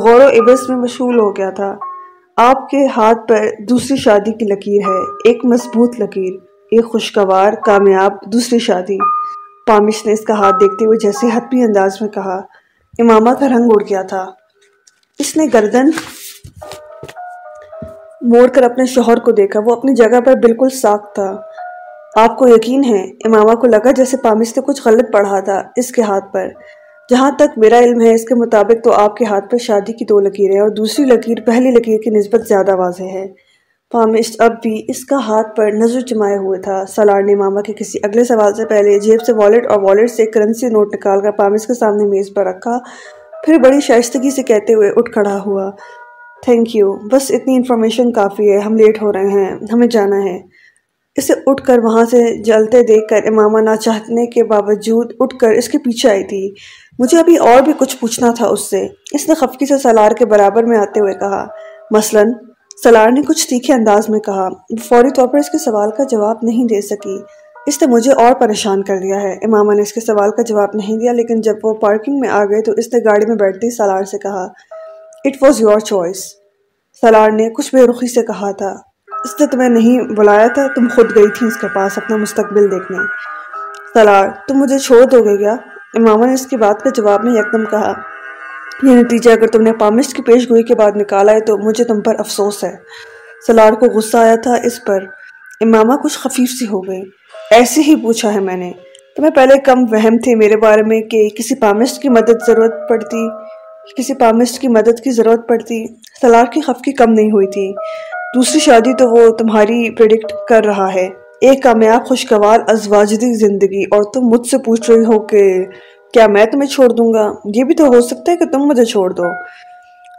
غور و عبس میں مشغول ہو گیا تھا۔ آپ کے ہاتھ پر دوسری شادی کی لکیر ہے، ایک مضبوط لکیر، ایک خوشگوار، کامیاب دوسری شادی۔ پامش نے اس کا ہاتھ دیکھتے ہوئے جیسے حتمی انداز میں کہا، امامہ کا رنگ اڑ گیا تھا۔ اس نے گردن موڑ کر اپنے شوہر کو دیکھا۔ وہ اپنی جگہ پر بالکل ساکھ تھا۔ آپ کو یقین ہے، امامہ کو لگا جیسے پامش نے کچھ غلط پڑھا تھا اس کے ہاتھ پر۔ جہاں تک میرا علم ہے، اس کے مطابق تو آپ کے ہاتھ پر شادی کی دو لکیریں اور دوسری لکیر، پہلی لکیر کی نسبت زیادہ واضح ہے۔ پامش اب بھی اس کا ہاتھ پر نظر جمائے ہوئے تھا۔ سلار نے ماما کے کسی اگلے سوال سے پہلے جیب سے والٹ اور والٹ سے کرنسی نوٹ نکال کر پامش کے سامنے میز پر رکھا۔ پھر بڑی شائستگی سے کہتے ہوئے اٹھ کھڑا ہوا۔ تھینک یو بس اتنی انفارمیشن کافی ہے، ہم لیٹ ہو رہے ہیں، ہمیں جانا ہے۔ اسے اٹھ کر وہاں سے جلتے دیکھ کر امامہ نہ چاہتنے کے باوجود اٹھ کر اس کے پیچھے آئی تھی۔ مجھے ابھی اور بھی کچھ پوچھنا تھا اس سے۔ اس نے خفکی سے سلار کے برابر میں آتے ہوئے کہا، مثلا سلار نے کچھ تیکھے انداز میں کہا، فوری طور پر اس کے سوال کا جواب نہیں دے سکی۔ اس نے مجھے اور پریشان کر دیا ہے۔ امامہ نے اس کے سوال کا جواب نہیں دیا، لیکن جب وہ پارکنگ میں آ گئے تو اس نے گاڑی میں بیٹھتی سلار سے کہا it was your choice Salar نے کچھ بے رخی سے کہا تھا، اس نے تمہیں نہیں بلایا تھا، تم خود گئی تھی اس کے پاس اپنا مستقبل دیکھنے۔ سلار تم مجھے چھوڑ دو گے کیا؟ امامہ نے اس کی بات کا جواب میں یکدم کہا، یہ نتیجہ اگر تم نے پامسٹ کی پیش گوئی کے بعد نکالا ہے تو مجھے تم پر افسوس ہے۔ سلار کو غصہ آیا تھا اس پر۔ امامہ کچھ خفیف سی ہو گئی ایسے ہی پوچھا ہے میں نے۔ تمہیں پہلے کم وہم تھے میرے بارے میں کہ کسی پامسٹ کی مدد ضرورت پڑتی، کسی پامسٹ کی مدد کی ضرورت پڑتی، سلار کی خفکی کم نہیں ہوئی تھی۔ دوسری شادی تو وہ تمہاری پریڈکٹ کر رہا ہے۔ ایک کامیاب خوشگوار ازواجدی زندگی۔ اور تم مجھ سے پوچھ رہی ہو کہ کیا میں تمہیں چھوڑ دوں گا؟ یہ بھی تو ہو سکتا ہے کہ تم مجھے چھوڑ دو۔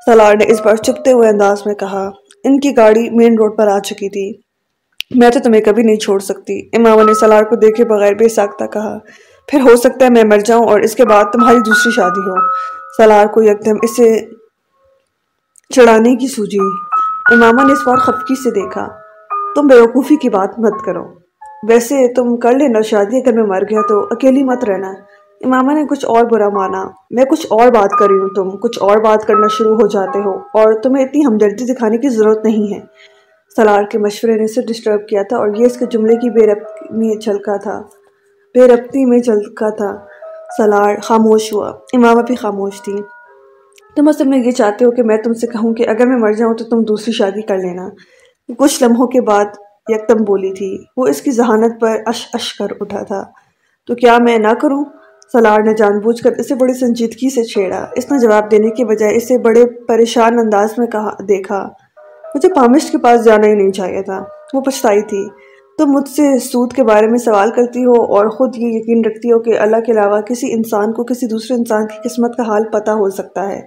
سلار نے اس بار چپتے ہوئے انداز میں کہا، ان کی گاڑی مین روڈ پر آ چکی تھی۔ میں تو تمہیں کبھی نہیں چھوڑ سکتی۔ امامہ نے سلار کو دیکھے بغیر بے ساختہ کہا، پھر ہو سکتا ہے میں مر جاؤں اور اس کے بعد تمہاری دوسری شادی ہو۔ سلار کو یکدم اسے چڑھانے کی سوجی۔ امامہ نے اس بار خفکی سے دیکھا، تم بیوقوفی کی بات مت کرو۔ ویسے تم کر لینا شادی اگر میں مر گیا تو اکیلی مت رہنا۔ امامہ نے کچھ اور برا مانا۔ میں کچھ اور بات کر رہی ہوں تم، کچھ اور بات کرنا شروع ہو جاتے ہو اور تمہیں اتنی ہمدردی دکھانے کی ضرورت نہیں ہے۔ سلار کے مشورے نے اسے ڈسٹرب کیا تھا اور یہ اس کے جملے کی بے ربطی میں چلکا تھا۔ بے ربطی میں چلکا تھا۔ سلار خاموش ہوا۔ امامہ بھی خاموش تھی۔ تم اصل میں یہ چاہتے ہو کہ میں تم سے کہوں کہ اگر میں مر جاؤں تو تم دوسری شادی کر لینا۔ کچھ لمحوں کے بعد یکدم بولی تھی۔ وہ اس کی ذہانت پر اش اش کر اٹھا تھا۔ تو کیا میں نہ کروں؟ سلار نے جان بوجھ کر اسے بڑی سنجیدگی سے چھیڑا۔ اس نے جواب دینے کے بجائے اسے بڑے پریشان انداز میں کہا، دیکھا۔ مجھے پامشت کے پاس جانا ہی نہیں چاہیے تھا۔ وہ پچھتائی تھی۔ تم مجھ سے سود کے بارے میں سوال کرتی ہو اور خود یہ یقین رکھتی ہو کہ اللہ کے علاوہ کسی انسان کو کسی دوسرے انسان کی قسمت کا حال پتہ ہو سکتا ہے۔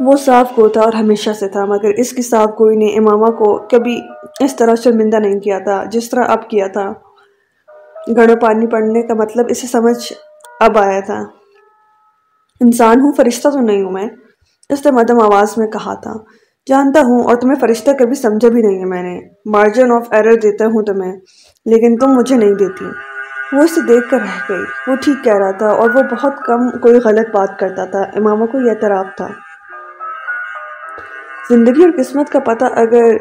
وہ صاف کو تھا اور ہمیشہ سے تھا، مگر اس کی صاف کوئی نے امامہ کو کبھی اس طرح شرمندہ نہیں کیا تھا جس طرح اب کیا تھا۔ گڑوں پانی پڑنے کا مطلب اسے سمجھ اب آیا تھا۔ انسان ہوں، فرشتہ تو نہیں ہوں میں۔ اس نے مدم آواز میں کہا تھا، جانتا ہوں اور تمہیں فرشتہ کبھی سمجھا بھی نہیں ہے میں نے۔ مارجن آف ایرر دیتا ہوں تمہیں، لیکن تم مجھے نہیں دیتی۔ وہ اسے دیکھ کر رہ گئی۔ وہ ٹھیک کہہ رہا تھا اور وہ بہت کم کوئی غلط بات کرتا تھا۔ امامہ کو یہ اعتراف تھا۔ زندگی اور قسمت کا پتہ اگر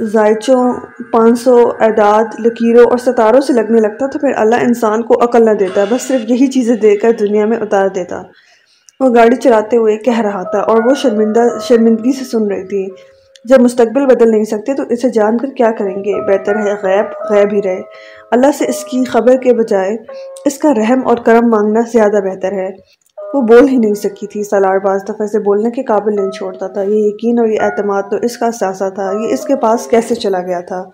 زائچوں پانچ سو اعداد، لکیروں اور ستاروں سے لگنے لگتا تو پھر اللہ انسان کو عقل نہ دیتا، بس صرف یہی چیزیں دے کر دنیا میں اتار دیتا۔ وہ گاڑی چلاتے ہوئے کہہ رہا تھا اور وہ شرمندہ شرمندگی سے سن رہی تھی۔ جب مستقبل بدل نہیں سکتے تو اسے جان کر کیا کریں گے؟ بہتر ہے غیب غیب ہی رہے۔ اللہ سے اس کی خبر کے بجائے اس کا رحم اور کرم مانگنا زیادہ بہتر ہے۔ وہ بول ہی نہیں سکی تھی۔ سالار باز دفعہ سے بولنے کے قابل نہیں چھوڑتا تھا۔ یہ یقین اور یہ اعتماد تو اس کا سیاسہ تھا۔ یہ اس کے پاس کیسے چلا گیا تھا؟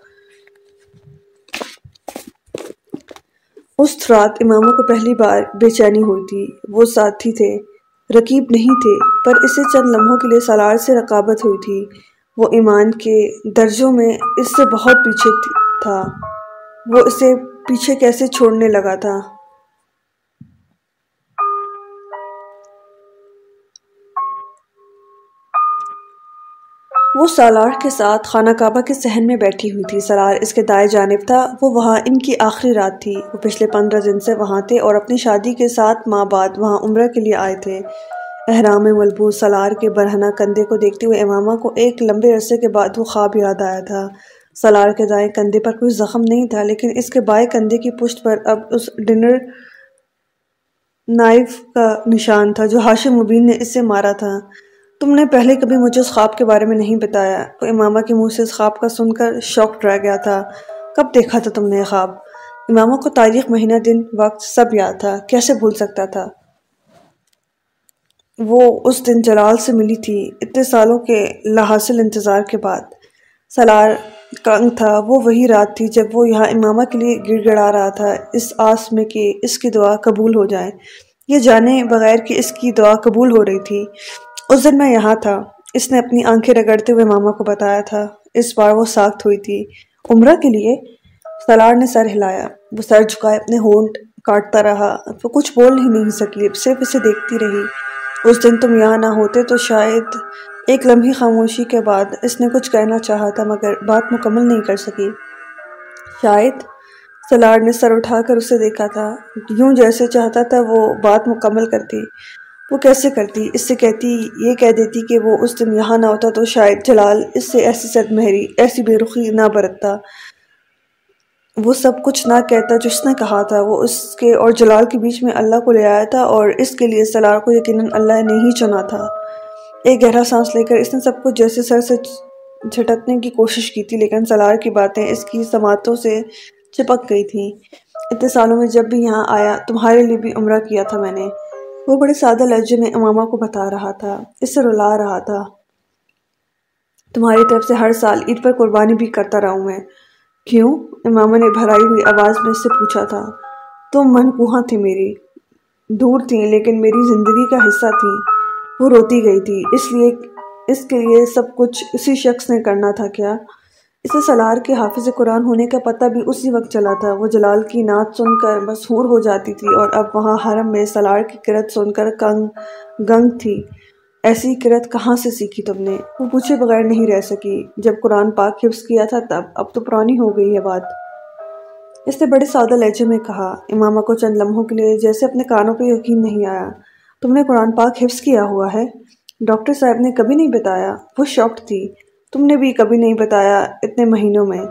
اس رات اماموں کو پہلی بار بے چینی ہوئی تھی۔ وہ ساتھی تھے۔ رقیب نہیں تھے، پر اسے چند لمحوں کے لیے سالار سے رقابت ہوئی تھی۔ وہ ایمان کے درجوں میں اس سے بہت پیچھے تھا۔ وہ اسے پیچھے کیسے چھوڑنے لگا تھا؟ وہ سالار کے ساتھ خانہ کعبہ کے سہن میں بیٹھی ہوئی تھی۔ سالار اس کے دائیں جانب تھا۔ وہ وہاں ان کی آخری رات تھی۔ وہ پچھلے پندرہ دن سے وہاں تھے اور اپنی شادی کے ساتھ ماہ بعد وہاں عمرہ کے لیے آئے تھے۔ احرام ملبوس سالار کے برہنہ کندھے کو دیکھتے ہوئے امامہ کو ایک لمبے عرصے کے بعد وہ خواب یاد آیا تھا۔ سالار کے دائیں کندھے پر کوئی زخم نہیں تھا، لیکن اس کے بائیں کندھے کی پشت پر اب اس ڈنر نائف کا نشان تھا جو ہاشم مبین نے اس سے مارا تھا۔ تم نے پہلے کبھی مجھے اس خواب کے بارے میں نہیں بتایا۔ وہ امامہ کے منہ سے اس خواب کا سن کر شوق رہ گیا تھا۔ کب دیکھا تھا تم نے خواب؟ امامہ کو تاریخ مہینہ دن وقت سب یاد تھا۔ کیسے بھول سکتا تھا؟ وہ اس دن جلال سے ملی تھی، اتنے سالوں کے لاحاصل انتظار کے بعد۔ سالار کنگ تھا۔ وہ وہی رات تھی جب وہ یہاں امامہ کے لیے گڑ گڑا رہا تھا۔ اس آس میں کہ اس کی دعا قبول ہو جائے۔ یہ جانے بغیر کہ اس کی دعا قبول ہو رہی تھی۔ اس دن میں یہاں تھا۔ اس نے اپنی آنکھیں رگڑتے ہوئے ماما کو بتایا تھا۔ اس بار وہ ساخت ہوئی تھی۔ عمرہ کے لیے سلار نے سر ہلایا۔ وہ سر جھکائے اپنے ہونٹ کاٹتا رہا۔ وہ کچھ بول ہی نہیں سکی، صرف اسے دیکھتی رہی۔ اس دن تم یہاں نہ ہوتے تو شاید ایک لمحی خاموشی کے بعد اس نے کچھ کہنا چاہا تھا، مگر بات مکمل نہیں کر سکی۔ شاید سلار نے سر اٹھا کر اسے دیکھا تھا۔ یوں جیسے چاہتا تھا وہ بات مکمل کرتی۔ وہ کیسے کرتی؟ اس سے کہتی، یہ کہہ دیتی کہ وہ اس دن یہاں نہ ہوتا تو شاید جلال اس سے ایسی سد مہری، ایسی بے رخی نہ برتتا۔ وہ سب کچھ نہ کہتا جو اس نے کہا تھا۔ وہ اس کے اور جلال کے بیچ میں اللہ کو لے آیا تھا اور اس کے لیے سلار کو یقیناً اللہ نے ہی چنا تھا۔ ایک گہرا سانس لے کر اس نے سب کچھ جیسے سر سے جھٹکنے کی کوشش کی تھی، لیکن سلار کی باتیں اس کی سماعتوں سے چپک گئی تھیں۔ اتنے سالوں میں جب بھی یہاں آیا، تمہارے لیے بھی عمرہ کیا تھا میں نے۔ وہ بڑے سادہ لہجے میں امامہ کو بتا رہا تھا، اس سے رلا رہا تھا۔ تمہاری طرف سے ہر سال عید پر قربانی بھی کرتا رہا ہوں میں۔ کیوں؟ امامہ نے بھرائی ہوئی آواز میں اس سے پوچھا تھا۔ تم من کوہاں تھی میری؟ دور تھی، لیکن میری زندگی کا حصہ تھی۔ وہ روتی گئی تھی، اس لیے، اس کے لیے سب کچھ اسی شخص نے کرنا تھا، کیا؟ اسے سلار کے حافظ قرآن ہونے کا پتہ بھی اسی وقت چلا تھا۔ وہ جلال کی نعت سن کر مسحور ہو جاتی تھی اور اب وہاں حرم میں سلار کی کرت سن کر کنگ، گنگ تھی۔ ایسی کرت کہاں سے سیکھی تم نے؟ وہ پوچھے بغیر نہیں رہ سکی۔ جب قرآن پاک حفظ کیا تھا تب، اب تو پرانی ہو گئی ہے بات۔ اس نے بڑے سادہ لہجے میں کہا، امامہ کو چند لمحوں کے لیے جیسے اپنے کانوں پہ یقین نہیں آیا۔ تم نے قرآن پاک حفظ کیا ہوا ہے؟ ڈاکٹر صاحب نے کبھی نہیں بتایا۔ وہ شاکڈ تھی۔ تم نے بھی کبھی نہیں بتایا اتنے مہینوں میں۔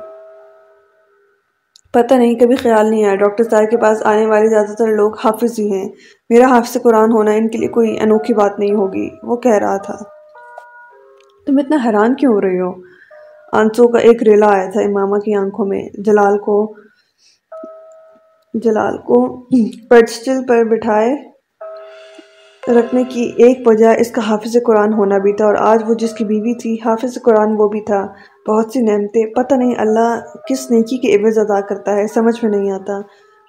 پتہ نہیں، کبھی خیال نہیں آیا۔ ڈاکٹر صاحب کے پاس آنے والے زیادہ تر لوگ حافظ ہی ہیں۔ میرا حافظ قرآن ہونا ان کے لیے کوئی انوکھی بات نہیں ہوگی۔ وہ کہہ رہا تھا۔ تم اتنا حیران کیوں ہو رہی ہو؟ آنسوں کا ایک ریلا آیا تھا امامہ کی آنکھوں میں۔ جلال کو جلال کو پرچل پر بٹھائے۔ رکھنے کی ایک وجہ اس کا حافظ قرآن ہونا بھی تھا اور آج وہ جس کی بیوی تھی، حافظ قرآن وہ بھی تھا۔ بہت سی نعمتیں، پتہ نہیں اللہ کس نیکی کے عوض ادا کرتا ہے، سمجھ میں نہیں آتا۔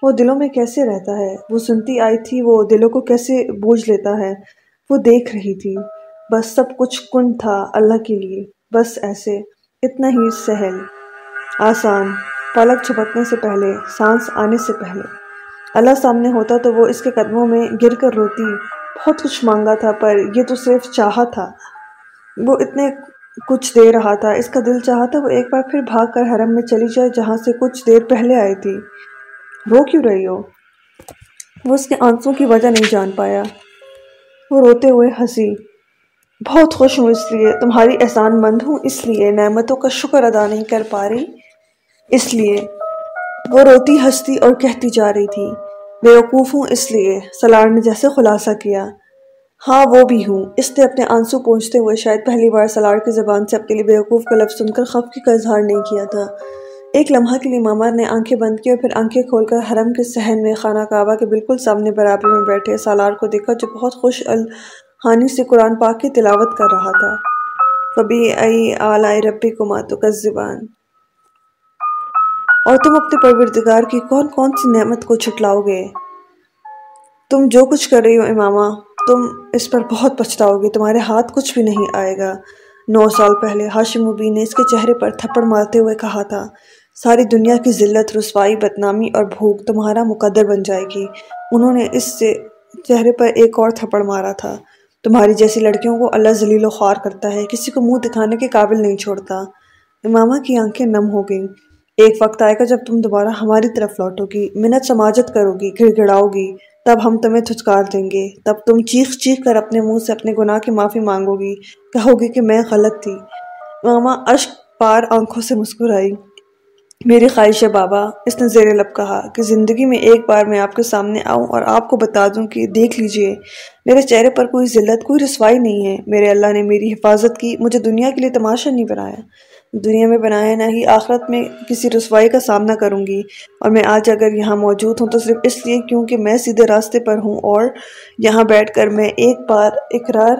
وہ دلوں میں کیسے رہتا ہے؟ وہ سنتی آئی تھی، وہ دلوں کو کیسے بوجھ لیتا ہے؟ وہ دیکھ رہی تھی۔ بس سب کچھ کن تھا اللہ کے لیے، بس ایسے، اتنا ہی سہل۔ آسان، پلک چھپکنے سے پہلے، سانس آنے سے پہلے۔ اللہ سامنے ہوتا تو وہ اس کے قدموں میں گر کر روتی۔ بہت کچھ مانگا تھا، پر یہ تو صرف چاہا تھا۔ وہ اتنے کچھ دے رہا تھا۔ اس کا دل چاہا تھا وہ ایک بار پھر بھاگ کر حرم میں چلی جائے، جہاں سے کچھ دیر پہلے آئی تھی۔ رو کیوں رہی ہو؟ وہ اس کے آنسوں کی وجہ نہیں جان پایا۔ وہ روتے ہوئے ہنسی۔ بہت خوش ہوں اس لیے، تمہاری احسان مند ہوں، اس لیے نعمتوں کا شکر ادا نہیں کر پا رہی۔ اس لیے وہ روتی ہنستی اور کہتی جا رہی تھی۔ بیوقوف ہوں اس لیے سلار نے جیسے خلاصہ کیا ہاں وہ بھی ہوں۔ اس نے اپنے آنسو پہنچتے ہوئے شاید پہلی بار سلار کی زبان سے اپنے لیے بیوقوف کا لفظ سن کر خفقی کا اظہار نہیں کیا تھا۔ ایک لمحہ کے لیے ماما نے آنکھیں بند کی اور پھر آنکھیں کھول کر حرم کے صحن میں خانہ کعبہ کے بالکل سامنے برابر میں بیٹھے سالار کو دیکھا جو بہت خوش الحانی سے قرآن پاک کی تلاوت کر رہا تھا۔ کبھی ائی آلائی ربی کو ماتو کا زبان اور تم اپنے پروردگار کی کون کون سی نعمت کو چھٹلاؤ گے؟ تم جو کچھ کر رہی ہو امامہ، تم اس پر بہت پچھتاؤ گے، تمہارے ہاتھ کچھ بھی نہیں آئے گا۔ نو سال پہلے ہاشم مبین نے اس کے چہرے پر تھپڑ مارتے ہوئے کہا تھا، ساری دنیا کی ذلت، رسوائی، بدنامی اور بھوک تمہارا مقدر بن جائے گی۔ انہوں نے اس سے چہرے پر ایک اور تھپڑ مارا تھا۔ تمہاری جیسی لڑکیوں کو اللہ ذلیل و خوار کرتا ہے، کسی کو منہ دکھانے کے قابل نہیں چھوڑتا۔ امامہ کی آنکھیں نم ہو گئیں۔ ایک وقت آئے گا جب تم دوبارہ ہماری طرف لوٹو گی، منت سماجت کرو گی گھڑ گڑاؤ گی، تب ہم تمہیں تھچکار دیں گے۔ تب تم چیخ چیخ کر اپنے منہ سے اپنے گناہ کی معافی مانگو گی۔ کہو گی کہ میں غلط تھی۔ ماما اشک پار آنکھوں سے مسکرائی میری خواہش ہے بابا، اس نے زیر لب کہا کہ زندگی میں ایک بار میں آپ کے سامنے آؤں اور آپ کو بتا دوں کہ دیکھ لیجیے، میرے چہرے پر کوئی ذلت، کوئی رسوائی نہیں ہے۔ میرے اللہ نے میری حفاظت کی، مجھے دنیا کے لیے تماشا نہیں بنایا۔ دنیا میں بنایا نہ ہی آخرت میں کسی رسوائی کا سامنا کروں گی۔ اور میں آج اگر یہاں موجود ہوں تو صرف اس لیے کیونکہ میں سیدھے راستے پر ہوں اور یہاں بیٹھ کر میں ایک بار اقرار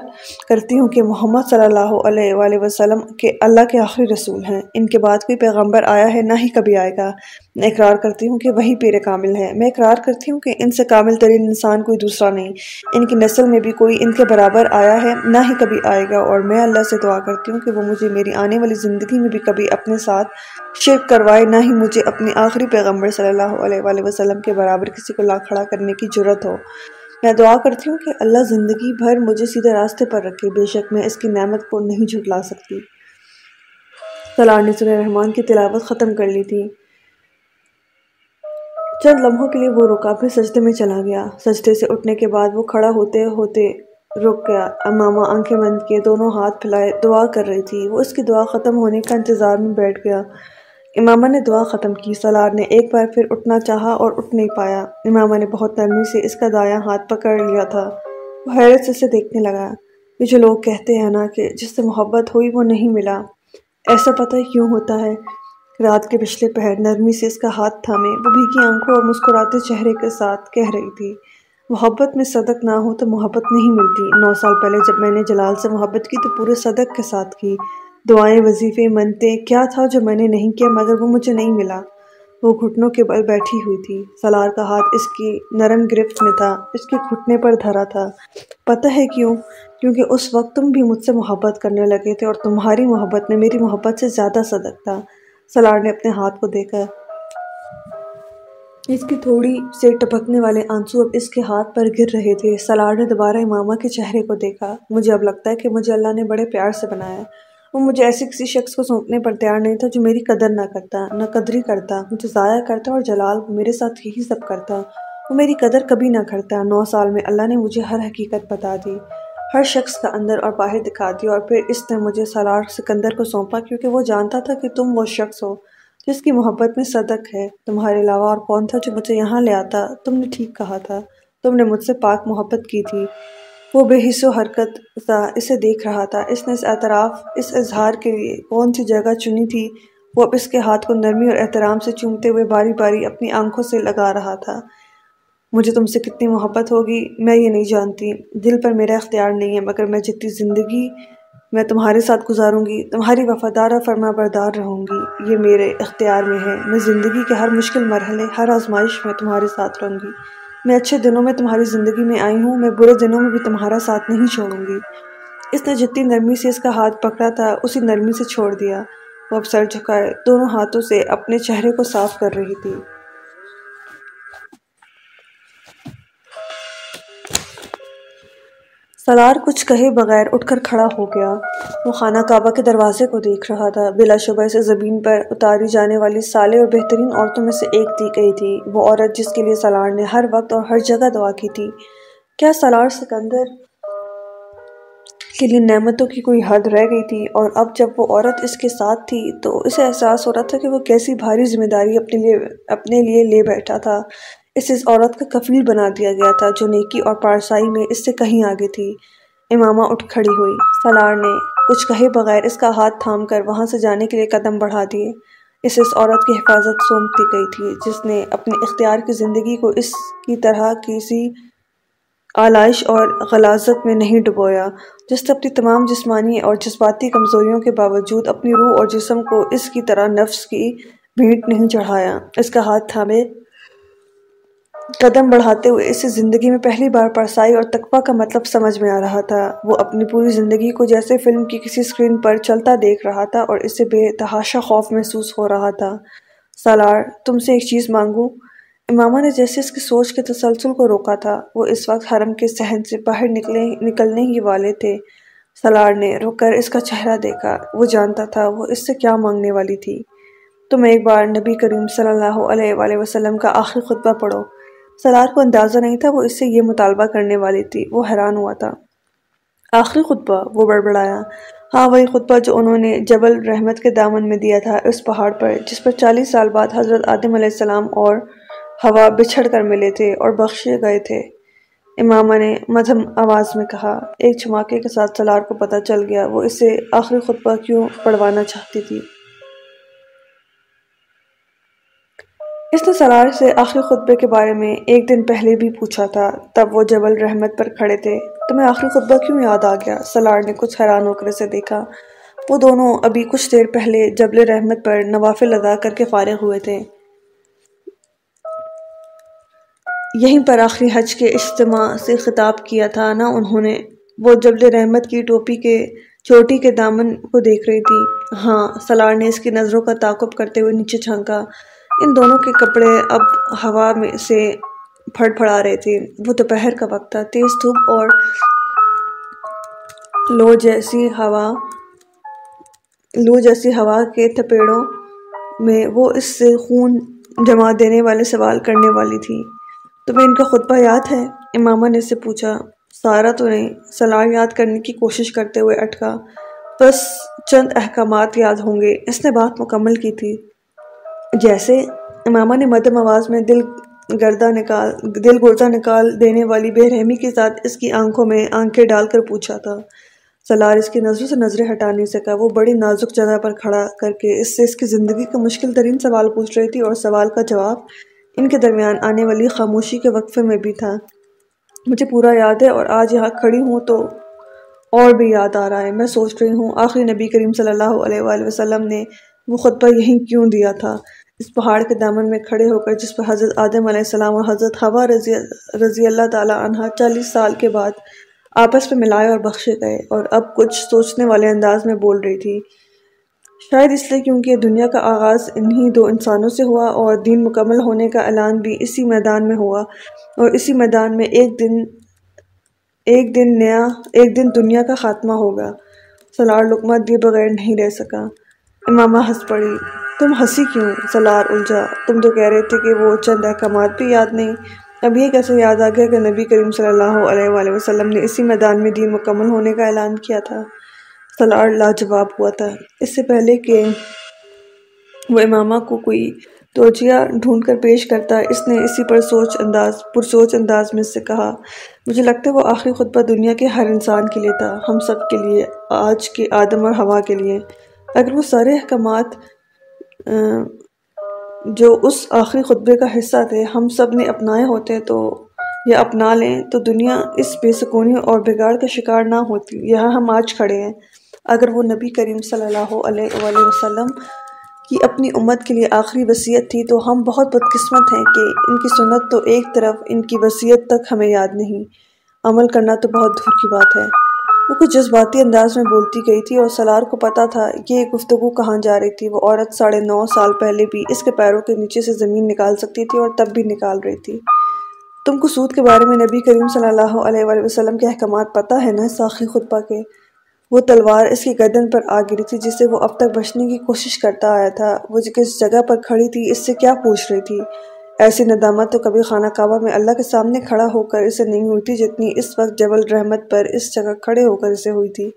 کرتی ہوں کہ محمد صلی اللہ علیہ وآلہ وسلم کے اللہ کے آخری رسول ہیں۔ ان کے بعد کوئی پیغمبر آیا ہے، نہ ہی کبھی آئے گا۔ میں اقرار کرتی ہوں کہ وہی پیر کامل ہے میں اقرار کرتی ہوں کہ ان سے کامل ترین انسان کوئی دوسرا نہیں۔ ان کی نسل میں بھی کوئی ان کے برابر آیا ہے، نہ ہی کبھی آئے گا۔ اور میں اللہ سے دعا کرتی ہوں کہ وہ مجھے میری آنے والی زندگی میں بھی کبھی اپنے ساتھ شرک کروائے، نہ ہی مجھے اپنی آخری پیغمبر صلی اللہ علیہ وآلہ وسلم کے برابر کسی کو لا کھڑا کرنے کی جرت ہو۔ میں دعا کرتی ہوں کہ اللہ زندگی بھر مجھے سیدھے راستے پر رکھے، بے شک میں اس کی نعمت کو نہیں جھٹلا سکتی۔ سلار نے سورہ رحمان کی تلاوت ختم کر لی تھی۔ چند لمحوں کے لیے وہ رکا پھر سجدے میں چلا گیا۔ سجدے سے اٹھنے کے بعد وہ کھڑا ہوتے ہوتے رک گیا۔ امامہ آنکھیں بند کیے، دونوں ہاتھ پھیلائے، دعا کر رہی تھی۔ وہ اس کی دعا ختم ہونے کا انتظار میں بیٹھ گیا۔ امامہ نے دعا ختم کی۔ سلار نے ایک بار پھر اٹھنا چاہا اور اٹھ نہیں پایا۔ امامہ نے بہت نرمی سے اس کا دایاں ہاتھ پکڑ لیا تھا۔ وہ حیرت سے اسے دیکھنے لگا۔ یہ جو لوگ کہتے ہیں نا کہ جس سے محبت ہوئی وہ نہیں ملا۔ ایسا پتہ کیوں ہوتا ہے؟ رات کے پچھلے پہر نرمی سے اس کا ہاتھ تھامے۔ وہ بھیگی آنکھوں اور مسکراتے چہرے کے ساتھ کہہ رہی تھی۔ محبت میں صدق نہ ہو تو محبت نہیں ملتی۔ نو سال پہلے جب میں نے جلال سے محبت کی تو پورے صدق کے ساتھ کی۔ دعائیں، وظیفے منتے کیا تھا جو میں نے نہیں کیا مگر وہ مجھے نہیں ملا۔ وہ گھٹنوں کے بل بیٹھی ہوئی تھی۔ سلار کا ہاتھ اس کی نرم گرفت میں تھا۔ اس کے گھٹنے پر دھرا تھا۔ پتہ ہے کیوں؟ کیونکہ اس وقت تم بھی مجھ سے محبت کرنے لگے تھے اور تمہاری محبت میں میری محبت سے زیادہ صدق تھا۔ سلار نے اپنے ہاتھ کو دیکھا۔ اس کی تھوڑی سے ٹپکنے والے آنسو اب اس کے ہاتھ پر گر رہے تھے۔ سلار نے دوبارہ امامہ کے چہرے کو دیکھا۔ مجھے اب لگتا ہے کہ مجھے اللہ نے بڑے پیار سے بنایا وہ مجھے ایسے کسی شخص کو سونپنے پر تیار نہیں تھا جو میری قدر نہ کرتا، نہ قدری کرتا، مجھے ضائع کرتا اور جلال وہ میرے ساتھ یہی سب کرتا۔ وہ میری قدر کبھی نہ کرتا۔ نو سال میں اللہ نے مجھے ہر حقیقت بتا دی، ہر شخص کا اندر اور باہر دکھا دی اور پھر اس نے مجھے سالار سکندر کو سونپا کیونکہ وہ جانتا تھا کہ تم وہ شخص ہو۔ جس کی محبت میں صدق ہے۔ تمہارے علاوہ اور کون تھا جو مجھے یہاں لے آتا؟ تم نے ٹھیک کہا تھا۔ تم نے مجھ سے پاک محبت کی تھی۔ وہ بے حص و حرکت تھا اسے دیکھ رہا تھا۔ اس نے اس اعتراف، اس اظہار کے لیے کون سی جگہ چنی تھی؟ وہ اب اس کے ہاتھ کو نرمی اور احترام سے چومتے ہوئے باری باری اپنی آنکھوں سے لگا رہا تھا۔ مجھے تم سے کتنی محبت ہوگی؟ میں یہ نہیں جانتی۔ دل پر میرا اختیار نہیں ہے، مگر میں جتنی زندگی میں تمہارے ساتھ گزاروں گی، تمہاری وفادار اور فرما بردار رہوں گی۔ یہ میرے اختیار میں ہے۔ میں زندگی کے ہر مشکل مرحلے، ہر آزمائش میں تمہارے ساتھ رہوں گی۔ میں اچھے دنوں میں تمہاری زندگی میں آئی ہوں، میں برے دنوں میں بھی تمہارا ساتھ نہیں چھوڑوں گی۔ اس نے جتنی نرمی سے اس کا ہاتھ پکڑا تھا، اسی نرمی سے چھوڑ دیا۔ وہ اب سر جھکائے، دونوں ہاتھوں سے اپنے چہرے کو صاف کر رہی تھی۔ سلار کچھ کہے بغیر اٹھ کر کھڑا ہو گیا۔ وہ خانہ کعبہ کے دروازے کو دیکھ رہا تھا۔ بلا شبہ سے زمین پر اتاری جانے والی سالے اور بہترین عورتوں میں سے ایک دی گئی تھی۔ وہ عورت جس کے لیے سلار نے ہر وقت اور ہر جگہ دعا کی تھی۔ کیا سلار سکندر کے لیے نعمتوں کی کوئی حد رہ گئی تھی؟ اور اب جب وہ عورت اس کے ساتھ تھی تو اسے احساس ہو رہا تھا کہ وہ کیسی بھاری ذمہ داری اپنے لیے اپنے لیے لے بیٹھا تھا۔ اس اس عورت کا کفیل بنا دیا گیا تھا جو نیکی اور پارسائی میں اس سے کہیں آگے تھی۔ امامہ اٹھ کھڑی ہوئی۔ سلار نے کچھ کہے بغیر اس کا ہاتھ تھام کر وہاں سے جانے کے لیے قدم بڑھا دیے۔ اس اس عورت کی حفاظت سونپتی گئی تھی، جس نے اپنے اختیار کی زندگی کو اس کی طرح کسی آلائش اور غلازت میں نہیں ڈبویا، جس نے اپنی تمام جسمانی اور جذباتی کمزوریوں کے باوجود اپنی روح اور جسم کو اس کی طرح نفس کی بھیٹ نہیں چڑھایا۔ اس کا ہاتھ تھامے قدم بڑھاتے ہوئے اسے زندگی میں پہلی بار پرسائی اور تقوی کا مطلب سمجھ میں آ رہا تھا۔ وہ اپنی پوری زندگی کو جیسے فلم کی کسی سکرین پر چلتا دیکھ رہا تھا اور اسے بے تحاشا خوف محسوس ہو رہا تھا۔ سالار، تم سے ایک چیز مانگوں۔ امامہ نے جیسے اس کی سوچ کے تسلسل کو روکا تھا، وہ اس وقت حرم کے سہن سے باہر نکلے، نکلنے ہی والے تھے۔ سالار نے رک کر اس کا چہرہ دیکھا۔ وہ جانتا تھا وہ اس سے کیا مانگنے والی تھی۔ تم ایک بار نبی کریم صلی اللہ علیہ وآلہ وسلم کا آخری خطبہ پڑھو۔ سلار کو اندازہ نہیں تھا وہ اس سے یہ مطالبہ کرنے والی تھی۔ وہ حیران ہوا تھا۔ آخری خطبہ وہ بڑبڑایا۔ ہاں وہی خطبہ جو انہوں نے جبل رحمت کے دامن میں دیا تھا اس پہاڑ پر، جس پر چالیس سال بعد حضرت آدم علیہ السلام اور ہوا بچھڑ کر ملے تھے اور بخشے گئے تھے۔ امامہ نے مدھم آواز میں کہا، ایک چماکے کے ساتھ سلار کو پتہ چل گیا، وہ اسے آخری خطبہ کیوں پڑھوانا چاہتی تھی؟ اس نے سلار سے آخری خطبے کے بارے میں ایک دن پہلے بھی پوچھا تھا، تب وہ جبل رحمت پر کھڑے تھے۔ تمہیں آخری خطبہ کیوں یاد آ گیا؟ سلار نے کچھ حیران ہو کر اسے دیکھا۔ وہ دونوں ابھی کچھ دیر پہلے جبل رحمت پر نوافل ادا کر کے فارغ ہوئے تھے۔ یہیں پر آخری حج کے اجتماع سے خطاب کیا تھا نا انہوں نے۔ وہ جبل رحمت کی ٹوپی کے چوٹی کے دامن کو دیکھ رہی تھی۔ ہاں سلار نے اس کی نظروں کا تعقب کرتے ہوئے نیچے چھانکا ان دونوں کے کپڑے اب ہوا میں سے پھڑ پھڑا رہے تھے۔ وہ دوپہر کا وقت تھا۔ تیز دھوپ اور لو جیسی ہوا، لو جیسی ہوا کے تھپیڑوں میں وہ اس سے خون جما دینے والے سوال کرنے والی تھی۔ تمہیں ان کا خطبہ یاد ہے؟ امامہ نے سے پوچھا۔ سارا تو نہیں سلار یاد کرنے کی کوشش کرتے ہوئے اٹکا۔ بس چند احکامات یاد ہوں گے۔ اس نے بات مکمل کی تھی۔ جیسے امامہ نے مدم آواز میں دل گردہ نکال، دل گردہ نکال دینے والی بے رحمی کے ساتھ اس کی آنکھوں میں آنکھیں ڈال کر پوچھا تھا۔ سلار اس کی نظروں سے نظریں ہٹا نہیں سکا۔ وہ بڑی نازک جگہ پر کھڑا کر کے اس سے اس کی زندگی کا مشکل ترین سوال پوچھ رہی تھی اور سوال کا جواب ان کے درمیان آنے والی خاموشی کے وقفے میں بھی تھا۔ مجھے پورا یاد ہے اور آج یہاں کھڑی ہوں تو اور بھی یاد آ رہا ہے۔ میں سوچ رہی ہوں آخری نبی کریم صلی اللہ علیہ وآلہ وسلم نے وہ خطبہ یہیں کیوں دیا تھا؟ اس پہاڑ کے دامن میں کھڑے ہو کر، جس پر حضرت آدم علیہ السلام اور حضرت ہوا رضی رضی اللہ تعالیٰ عنہ چالیس سال کے بعد آپس میں ملائے اور بخشے گئے۔ اور اب کچھ سوچنے والے انداز میں بول رہی تھی۔ شاید اس لیے کیونکہ دنیا کا آغاز انہی دو انسانوں سے ہوا اور دین مکمل ہونے کا اعلان بھی اسی میدان میں ہوا۔ اور اسی میدان میں ایک دن ایک دن نیا ایک دن دنیا کا خاتمہ ہوگا۔ سلار لقمہ دیے بغیر نہیں رہ سکا۔ امامہ ہنس پڑی۔ تم ہنسی کیوں؟ سلار، الجھا۔ تم تو کہہ رہے تھے کہ وہ چند احکامات بھی یاد نہیں۔ اب یہ کیسے یاد آ گیا کہ نبی کریم صلی اللہ علیہ وآلہ وسلم نے اسی میدان میں دین مکمل ہونے کا اعلان کیا تھا؟ سلار، لاجواب ہوا تھا۔ اس سے پہلے کہ وہ امامہ کو کوئی توجیہ ڈھونڈ کر پیش کرتا، اس نے اسی پر سوچ انداز، پرسوچ انداز میں سے کہا، مجھے لگتا ہے وہ آخری خطبہ دنیا کے ہر انسان کے لیے تھا، ہم سب کے لیے، آج کے آدم اور ہوا کے لیے۔ اگر وہ سارے احکامات جو اس آخری خطبے کا حصہ تھے، ہم سب نے اپنائے ہوتے تو، یا اپنا لیں تو دنیا اس بے سکونی اور بگاڑ کا شکار نہ ہوتی۔ یہاں ہم آج کھڑے ہیں۔ اگر وہ نبی کریم صلی اللہ علیہ وآلہ وسلم کی اپنی امت کے لیے آخری وصیت تھی، تو ہم بہت بدقسمت ہیں کہ ان کی سنت تو ایک طرف، ان کی وصیت تک ہمیں یاد نہیں۔ عمل کرنا تو بہت دور کی بات ہے۔ وہ کچھ جذباتی انداز میں بولتی گئی تھی اور سلار کو پتا تھا یہ گفتگو کہاں جا رہی تھی۔ وہ عورت ساڑھے نو سال پہلے بھی اس کے پیروں کے نیچے سے زمین نکال سکتی تھی اور تب بھی نکال رہی تھی۔ تم کو سود کے بارے میں نبی کریم صلی اللہ علیہ وآلہ وسلم کے احکامات پتہ ہے نا ساخی خطبہ کے؟ وہ تلوار اس کی گردن پر آ گری تھی جس سے وہ اب تک بچنے کی کوشش کرتا آیا تھا۔ وہ کس جگہ پر کھڑی تھی اس سے کیا پوچھ رہی تھی؟ ایسی ندامت تو کبھی خانہ کعبہ میں اللہ کے سامنے کھڑا ہو کر اسے نہیں ہوئی تھی جتنی اس وقت جبل رحمت پر اس جگہ کھڑے ہو کر اسے ہوئی تھی،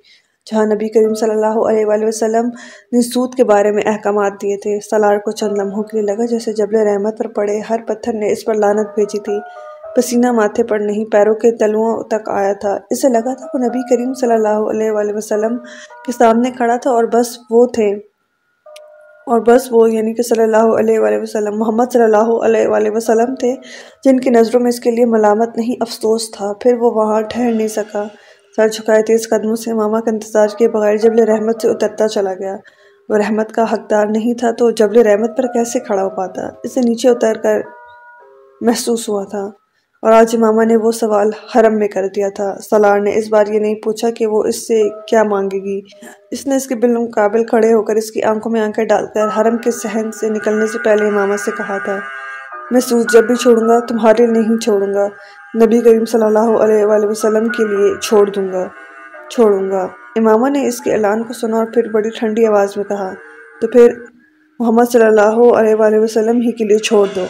جہاں نبی کریم صلی اللہ علیہ وآلہ وسلم نے سود کے بارے میں احکامات دیے تھے۔ سلار کو چند لمحوں کے لیے لگا جیسے جبل رحمت پر پڑے ہر پتھر نے اس پر لانت بھیجی تھی۔ پسینہ ماتھے پر نہیں، پیروں کے تلووں تک آیا تھا۔ اسے لگا تھا وہ نبی کریم صلی اللہ علیہ وآلہ وسلم کے سامنے کھڑا تھا اور بس وہ تھے۔ اور بس وہ یعنی کہ صلی اللہ علیہ وآلہ وسلم، محمد صلی اللہ علیہ وآلہ وسلم تھے، جن کی نظروں میں اس کے لیے ملامت نہیں، افسوس تھا۔ پھر وہ وہاں ٹھہر نہیں سکا۔ سر جھکائے تیز قدموں سے ماما کا انتظار کے بغیر جبل رحمت سے اترتا چلا گیا۔ وہ رحمت کا حقدار نہیں تھا تو جبل رحمت پر کیسے کھڑا ہو پاتا؟ اسے نیچے اتر کر محسوس ہوا تھا۔ اور آج امامہ نے وہ سوال حرم میں کر دیا تھا۔ سلار نے اس بار یہ نہیں پوچھا کہ وہ اس سے کیا مانگے گی۔ اس نے اس کے بالمقابل کھڑے ہو کر اس کی آنکھوں میں آنکھیں ڈال کر حرم کے سہن سے نکلنے سے پہلے امامہ سے کہا تھا، میں سوز جب بھی چھوڑوں گا، تمہارے نہیں چھوڑوں گا۔ نبی کریم صلی اللہ علیہ وآلہ وسلم کے لیے چھوڑ دوں گا، چھوڑوں گا۔ امامہ نے اس کے اعلان کو سنا اور پھر بڑی ٹھنڈی آواز میں کہا، تو پھر محمد صلی اللہ علیہ وآلہ وسلم ہی کے لیے چھوڑ دو۔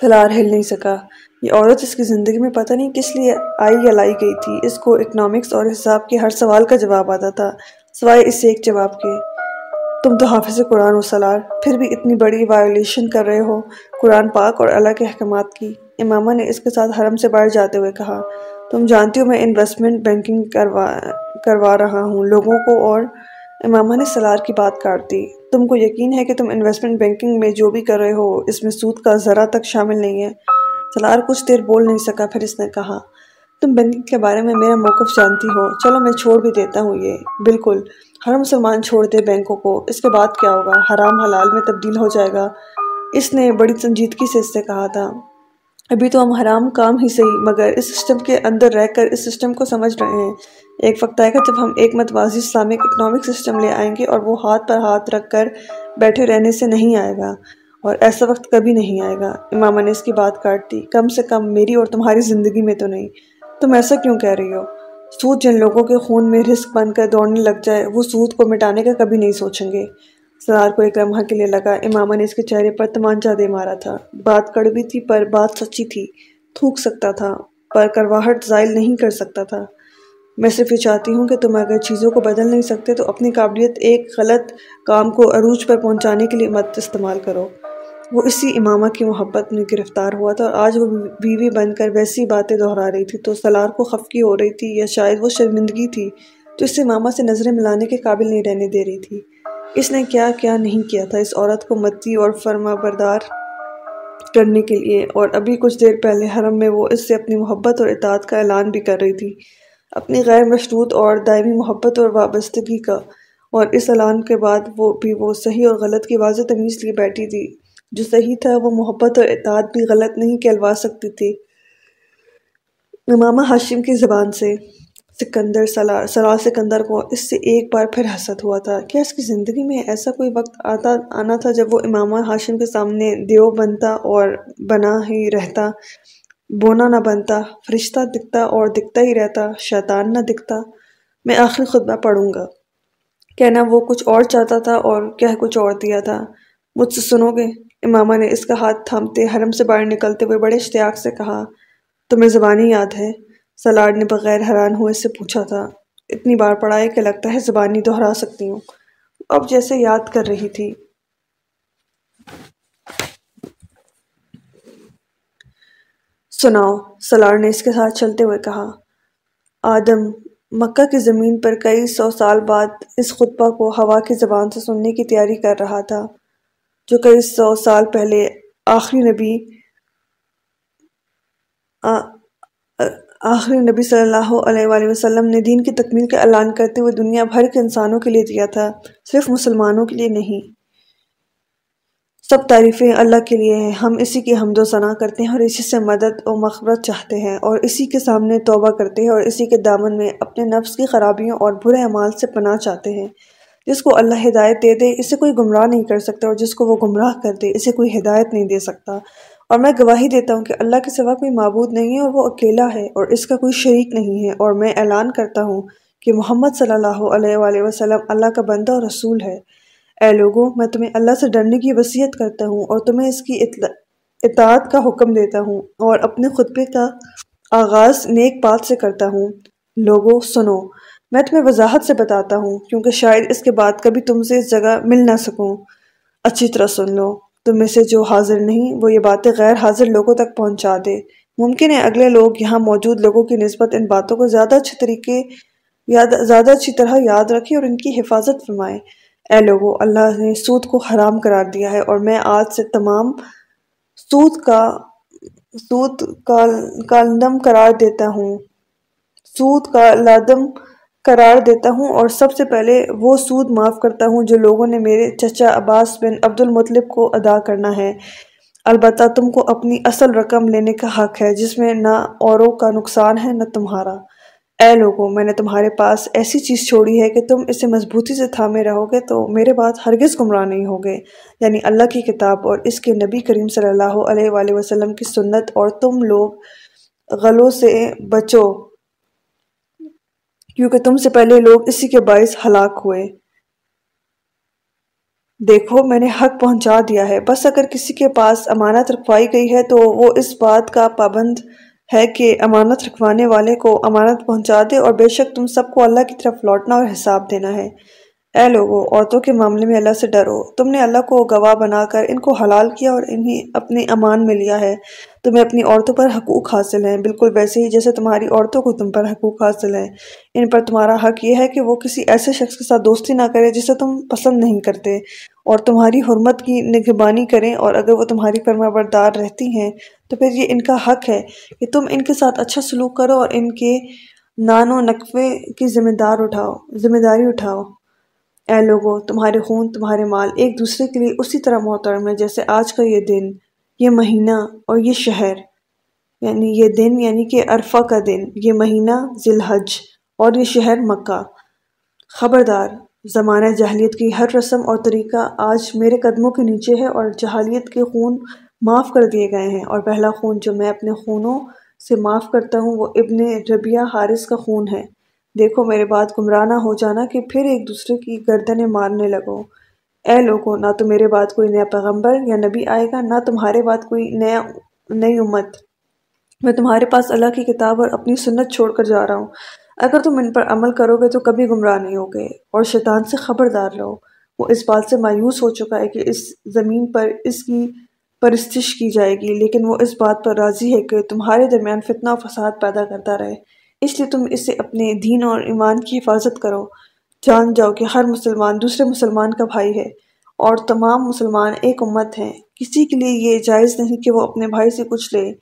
سلار ہل نہیں سکا۔ یہ عورت اس کی زندگی میں پتہ نہیں کس لیے آئی یا لائی گئی تھی۔ اس کو اکنامکس اور حساب کے ہر سوال کا جواب آتا تھا، سوائے اس سے ایک جواب کے۔ تم تو حافظ قرآن و سلار پھر بھی اتنی بڑی وائلیشن کر رہے ہو۔ قرآن پاک اور اللہ کے احکامات کی۔ امامہ نے اس کے ساتھ حرم سے باہر جاتے ہوئے کہا، تم جانتی ہو میں انویسٹمنٹ بینکنگ کروا کروا رہا ہوں۔ لوگوں کو اور امامہ نے سلار کی بات کاٹ دی تم کو یقین ہے کہ تم انویسٹمنٹ بینکنگ میں جو بھی کر رہے ہو، اس میں سود کا ذرا تک شامل نہیں ہے۔ سلار کچھ دیر بول نہیں سکا، پھر اس نے کہا، تم بینکنگ کے بارے میں میرا موقف جانتی ہو۔ چلو میں چھوڑ بھی دیتا ہوں یہ۔ بالکل، ہر مسلمان چھوڑ دے بینکوں کو۔ اس کے بعد کیا ہوگا؟ حرام حلال میں تبدیل ہو جائے گا۔ اس نے بڑی سنجیدگی سے اس سے کہا تھا۔ ابھی تو ہم حرام کام ہی صحیح، مگر اس سسٹم کے اندر رہ کر اس سسٹم کو سمجھ رہے ہیں۔ ایک وقت آئے گا جب ہم ایک متوازی اسلامک اکنامک سسٹم لے آئیں گے اور وہ ہاتھ پر ہاتھ رکھ کر بیٹھے رہنے سے نہیں آئے گا۔ اور ایسا وقت کبھی نہیں آئے گا۔ امامہ نے اس کی بات کاٹ دی۔ کم سے کم میری اور تمہاری زندگی میں تو نہیں۔ تم ایسا کیوں کہہ رہی ہو؟ سود جن لوگوں کے خون میں رسک بن کر دوڑنے لگ جائے، وہ سود کو مٹانے کا کبھی نہیں سوچیں گے۔ سرار کو ایک لمحہ کے لیے لگا۔ امامہ نے اس کے چہرے پر تمانچہ دے مارا تھا۔ بات کڑوی تھی، پر بات سچی تھی۔ تھوک سکتا تھا، پر کرواہٹ زائل نہیں کر سکتا تھا۔ میں صرف یہ چاہتی ہوں کہ تم اگر چیزوں کو بدل نہیں سکتے تو اپنی قابلیت ایک غلط کام کو عروج پر پہنچانے کے لیے مت استعمال کرو۔ وہ اسی امامہ کی محبت میں گرفتار ہوا تھا اور آج وہ بیوی بن کر ویسی باتیں دہرا رہی تھی تو سلار کو خفکی ہو رہی تھی یا شاید وہ شرمندگی تھی تو اس امامہ سے نظریں ملانے کے قابل نہیں رہنے دے رہی تھی۔ اس نے کیا کیا نہیں کیا تھا اس عورت کو متی اور فرما بردار کرنے کے لیے اور ابھی کچھ دیر پہلے حرم میں وہ اس سے اپنی محبت اور اطاعت کا اعلان بھی کر رہی تھی۔ اپنی غیر مشروط اور دائمی محبت اور وابستگی کا اور اس اعلان کے بعد وہ بھی وہ صحیح اور غلط کی واضح تمیز لیے بیٹھی تھی۔ جو صحیح تھا وہ محبت اور اطاعت بھی غلط نہیں کہلوا سکتی تھی۔ امامہ ہاشم کی زبان سے سکندر سلار سلار سکندر کو اس سے ایک بار پھر حسد ہوا تھا۔ کیا اس کی زندگی میں ایسا کوئی وقت آتا، آنا تھا جب وہ امامہ ہاشم کے سامنے دیو بنتا اور بنا ہی رہتا، بونا نہ بنتا، فرشتہ دکھتا اور دکھتا ہی رہتا، شیطان نہ دکھتا۔ میں آخری خطبہ پڑھوں گا۔ کہنا وہ کچھ اور چاہتا تھا اور کیا کچھ اور دیا تھا۔ مجھ سے سنو گے؟ امامہ نے اس کا ہاتھ تھامتے حرم سے باہر نکلتے ہوئے بڑے اشتیاق سے کہا، تمہیں زبانی یاد ہے سلاڈ نے بغیر حیران ہوئے سے پوچھا تھا، اتنی بار پڑھا ہے کہ لگتا ہے زبانی دہرا سکتی ہوں۔ اب جیسے یاد کر رہی تھی۔ سناؤ سلاڈ نے اس کے ساتھ چلتے ہوئے کہا، آدم، مکہ کی زمین پر کئی سو سال بعد اس خطبہ کو ہوا کی زبان سے سننے کی تیاری کر رہا تھا۔ جو کئی سو سال پہلے آخری نبی آخری نبی صلی اللہ علیہ وآلہ وسلم نے دین کی تکمیل کا اعلان کرتے ہوئے دنیا بھر کے انسانوں کے لیے دیا تھا، صرف مسلمانوں کے لیے نہیں۔ سب تعریفیں اللہ کے لیے ہیں۔ ہم اسی کی حمد و ثنا کرتے ہیں اور اسی سے مدد و مغفرت چاہتے ہیں اور اسی کے سامنے توبہ کرتے ہیں اور اسی کے دامن میں اپنے نفس کی خرابیوں اور برے اعمال سے پناہ چاہتے ہیں۔ جس کو اللہ ہدایت دے دے، اسے کوئی گمراہ نہیں کر سکتا اور جس کو وہ گمراہ کر دے، اسے کوئی ہدایت نہیں دے سکتا۔ اور میں گواہی دیتا ہوں کہ اللہ کے سوا کوئی معبود نہیں ہے اور وہ اکیلا ہے اور اس کا کوئی شریک نہیں ہے۔ اور میں اعلان کرتا ہوں کہ محمد صلی اللہ علیہ وآلہ وسلم اللہ کا بندہ اور رسول ہے۔ اے لوگوں، میں تمہیں اللہ سے ڈرنے کی وصیت کرتا ہوں اور تمہیں اس کی اطاعت کا حکم دیتا ہوں اور اپنے خطبے کا آغاز نیک بات سے کرتا ہوں۔ لوگوں، سنو میں تمہیں وضاحت سے بتاتا ہوں، کیونکہ شاید اس کے بعد کبھی تم سے اس جگہ مل نہ سکوں۔ اچھی طرح سن لو، تم میں سے جو حاضر نہیں، وہ یہ باتیں غیر حاضر لوگوں تک پہنچا دے۔ ممکن ہے اگلے لوگ یہاں موجود لوگوں کی نسبت ان باتوں کو زیادہ اچھے طریقے، یاد، زیادہ اچھی طرح یاد رکھیں اور ان کی حفاظت فرمائیں۔ اے لوگوں، اللہ نے سود کو حرام قرار دیا ہے اور میں آج سے تمام سود کا سود کا لندم قرار دیتا ہوں۔ سود کا لادم قرار دیتا ہوں اور سب سے پہلے وہ سود معاف کرتا ہوں جو لوگوں نے میرے چچا عباس بن عبد المطلب کو ادا کرنا ہے۔ البتہ تم کو اپنی اصل رقم لینے کا حق ہے، جس میں نہ اوروں کا نقصان ہے نہ تمہارا۔ اے لوگوں، میں نے تمہارے پاس ایسی چیز چھوڑی ہے کہ تم اسے مضبوطی سے تھامے رہو گے تو میرے بات ہرگز گمراہ نہیں ہوگے۔ یعنی اللہ کی کتاب اور اس کے نبی کریم صلی اللہ علیہ وآلہ وسلم کی سنت اور تم لوگ غلوں سے بچو۔ کیونکہ تم سے پہلے لوگ اسی کے باعث ہلاک ہوئے۔ دیکھو، میں نے حق پہنچا دیا ہے۔ بس اگر کسی کے پاس امانت رکھوائی گئی ہے تو وہ اس بات کا پابند ہے کہ امانت رکھوانے والے کو امانت پہنچا دے اور بے شک تم سب کو اللہ کی طرف لوٹنا اور حساب دینا ہے۔ اے لوگو عورتوں کے معاملے میں اللہ سے ڈرو۔ تم نے اللہ کو گواہ بنا کر ان کو حلال کیا اور انہیں اپنے امان میں لیا ہے۔ تمہیں اپنی عورتوں پر حقوق حاصل ہیں۔ بالکل ویسے ہی جیسے تمہاری عورتوں کو تم پر حقوق حاصل ہیں۔ ان پر تمہارا حق یہ ہے کہ وہ کسی ایسے شخص کے ساتھ دوستی نہ کرے جسے تم پسند نہیں کرتے اور تمہاری حرمت کی نگبانی کریں اور اگر وہ تمہاری فرما بردار رہتی ہیں تو پھر یہ ان کا حق ہے کہ تم ان کے ساتھ اچھا سلوک کرو اور ان کے نان و نقوے کی ذمہ دار اٹھاؤ ذمہ داری اٹھاؤ۔ اے لوگو، تمہارے خون، تمہارے مال ایک دوسرے کے لیے اسی طرح محترم ہے جیسے آج کا یہ دن۔ یہ مہینہ اور یہ شہر یعنی یہ دن یعنی کہ عرفہ کا دن، یہ مہینہ ذی الحج اور یہ شہر مکہ۔ خبردار، زمانہ جہلیت کی ہر رسم اور طریقہ آج میرے قدموں کے نیچے ہے اور جہالیت کے خون معاف کر دیے گئے ہیں۔ اور پہلا خون جو میں اپنے خونوں سے معاف کرتا ہوں وہ ابن ربیہ حارث کا خون ہے۔ دیکھو میرے بات گمراہ نہ ہو جانا کہ پھر ایک دوسرے کی گردنیں مارنے لگو اے لوگوں، نہ تو میرے بات کوئی نیا پیغمبر یا نبی آئے گا، نہ تمہارے بات کوئی نیا، نئی امت۔ میں تمہارے پاس اللہ کی کتاب اور اپنی سنت چھوڑ کر جا رہا ہوں۔ اگر تم ان پر عمل کرو گے تو کبھی گمراہ نہیں ہوگے۔ اور شیطان سے خبردار رہو۔ وہ اس بات سے مایوس ہو چکا ہے کہ اس زمین پر اس کی پرستش کی جائے گی، لیکن وہ اس بات پر راضی ہے کہ تمہارے درمیان فتنہ و فساد پیدا کرتا رہے۔ اس لیے تم اسے اپنے دین اور ایمان کی حفاظت کرو۔ جان جاؤ کہ ہر مسلمان دوسرے مسلمان کا بھائی ہے اور تمام مسلمان ایک امت ہیں۔ کسی کے لیے یہ جائز نہیں کہ وہ اپنے بھائی سے کچھ لے،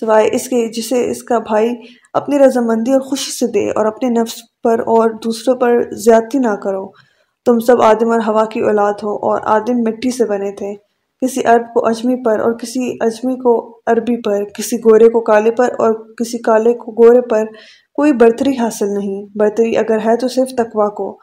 سوائے اس کے جسے اس کا بھائی اپنی رضامندی اور خوشی سے دے اور اپنے نفس پر اور دوسروں پر زیادتی نہ کرو۔ تم سب آدم اور ہوا کی اولاد ہو اور آدم مٹی سے بنے تھے۔ کسی عرب کو اجمی پر اور کسی اجمی کو عربی پر، کسی گورے کو کالے پر اور کسی کالے کو گورے پر کوئی برتری حاصل نہیں۔ برتری اگر ہے تو صرف تقوا کو۔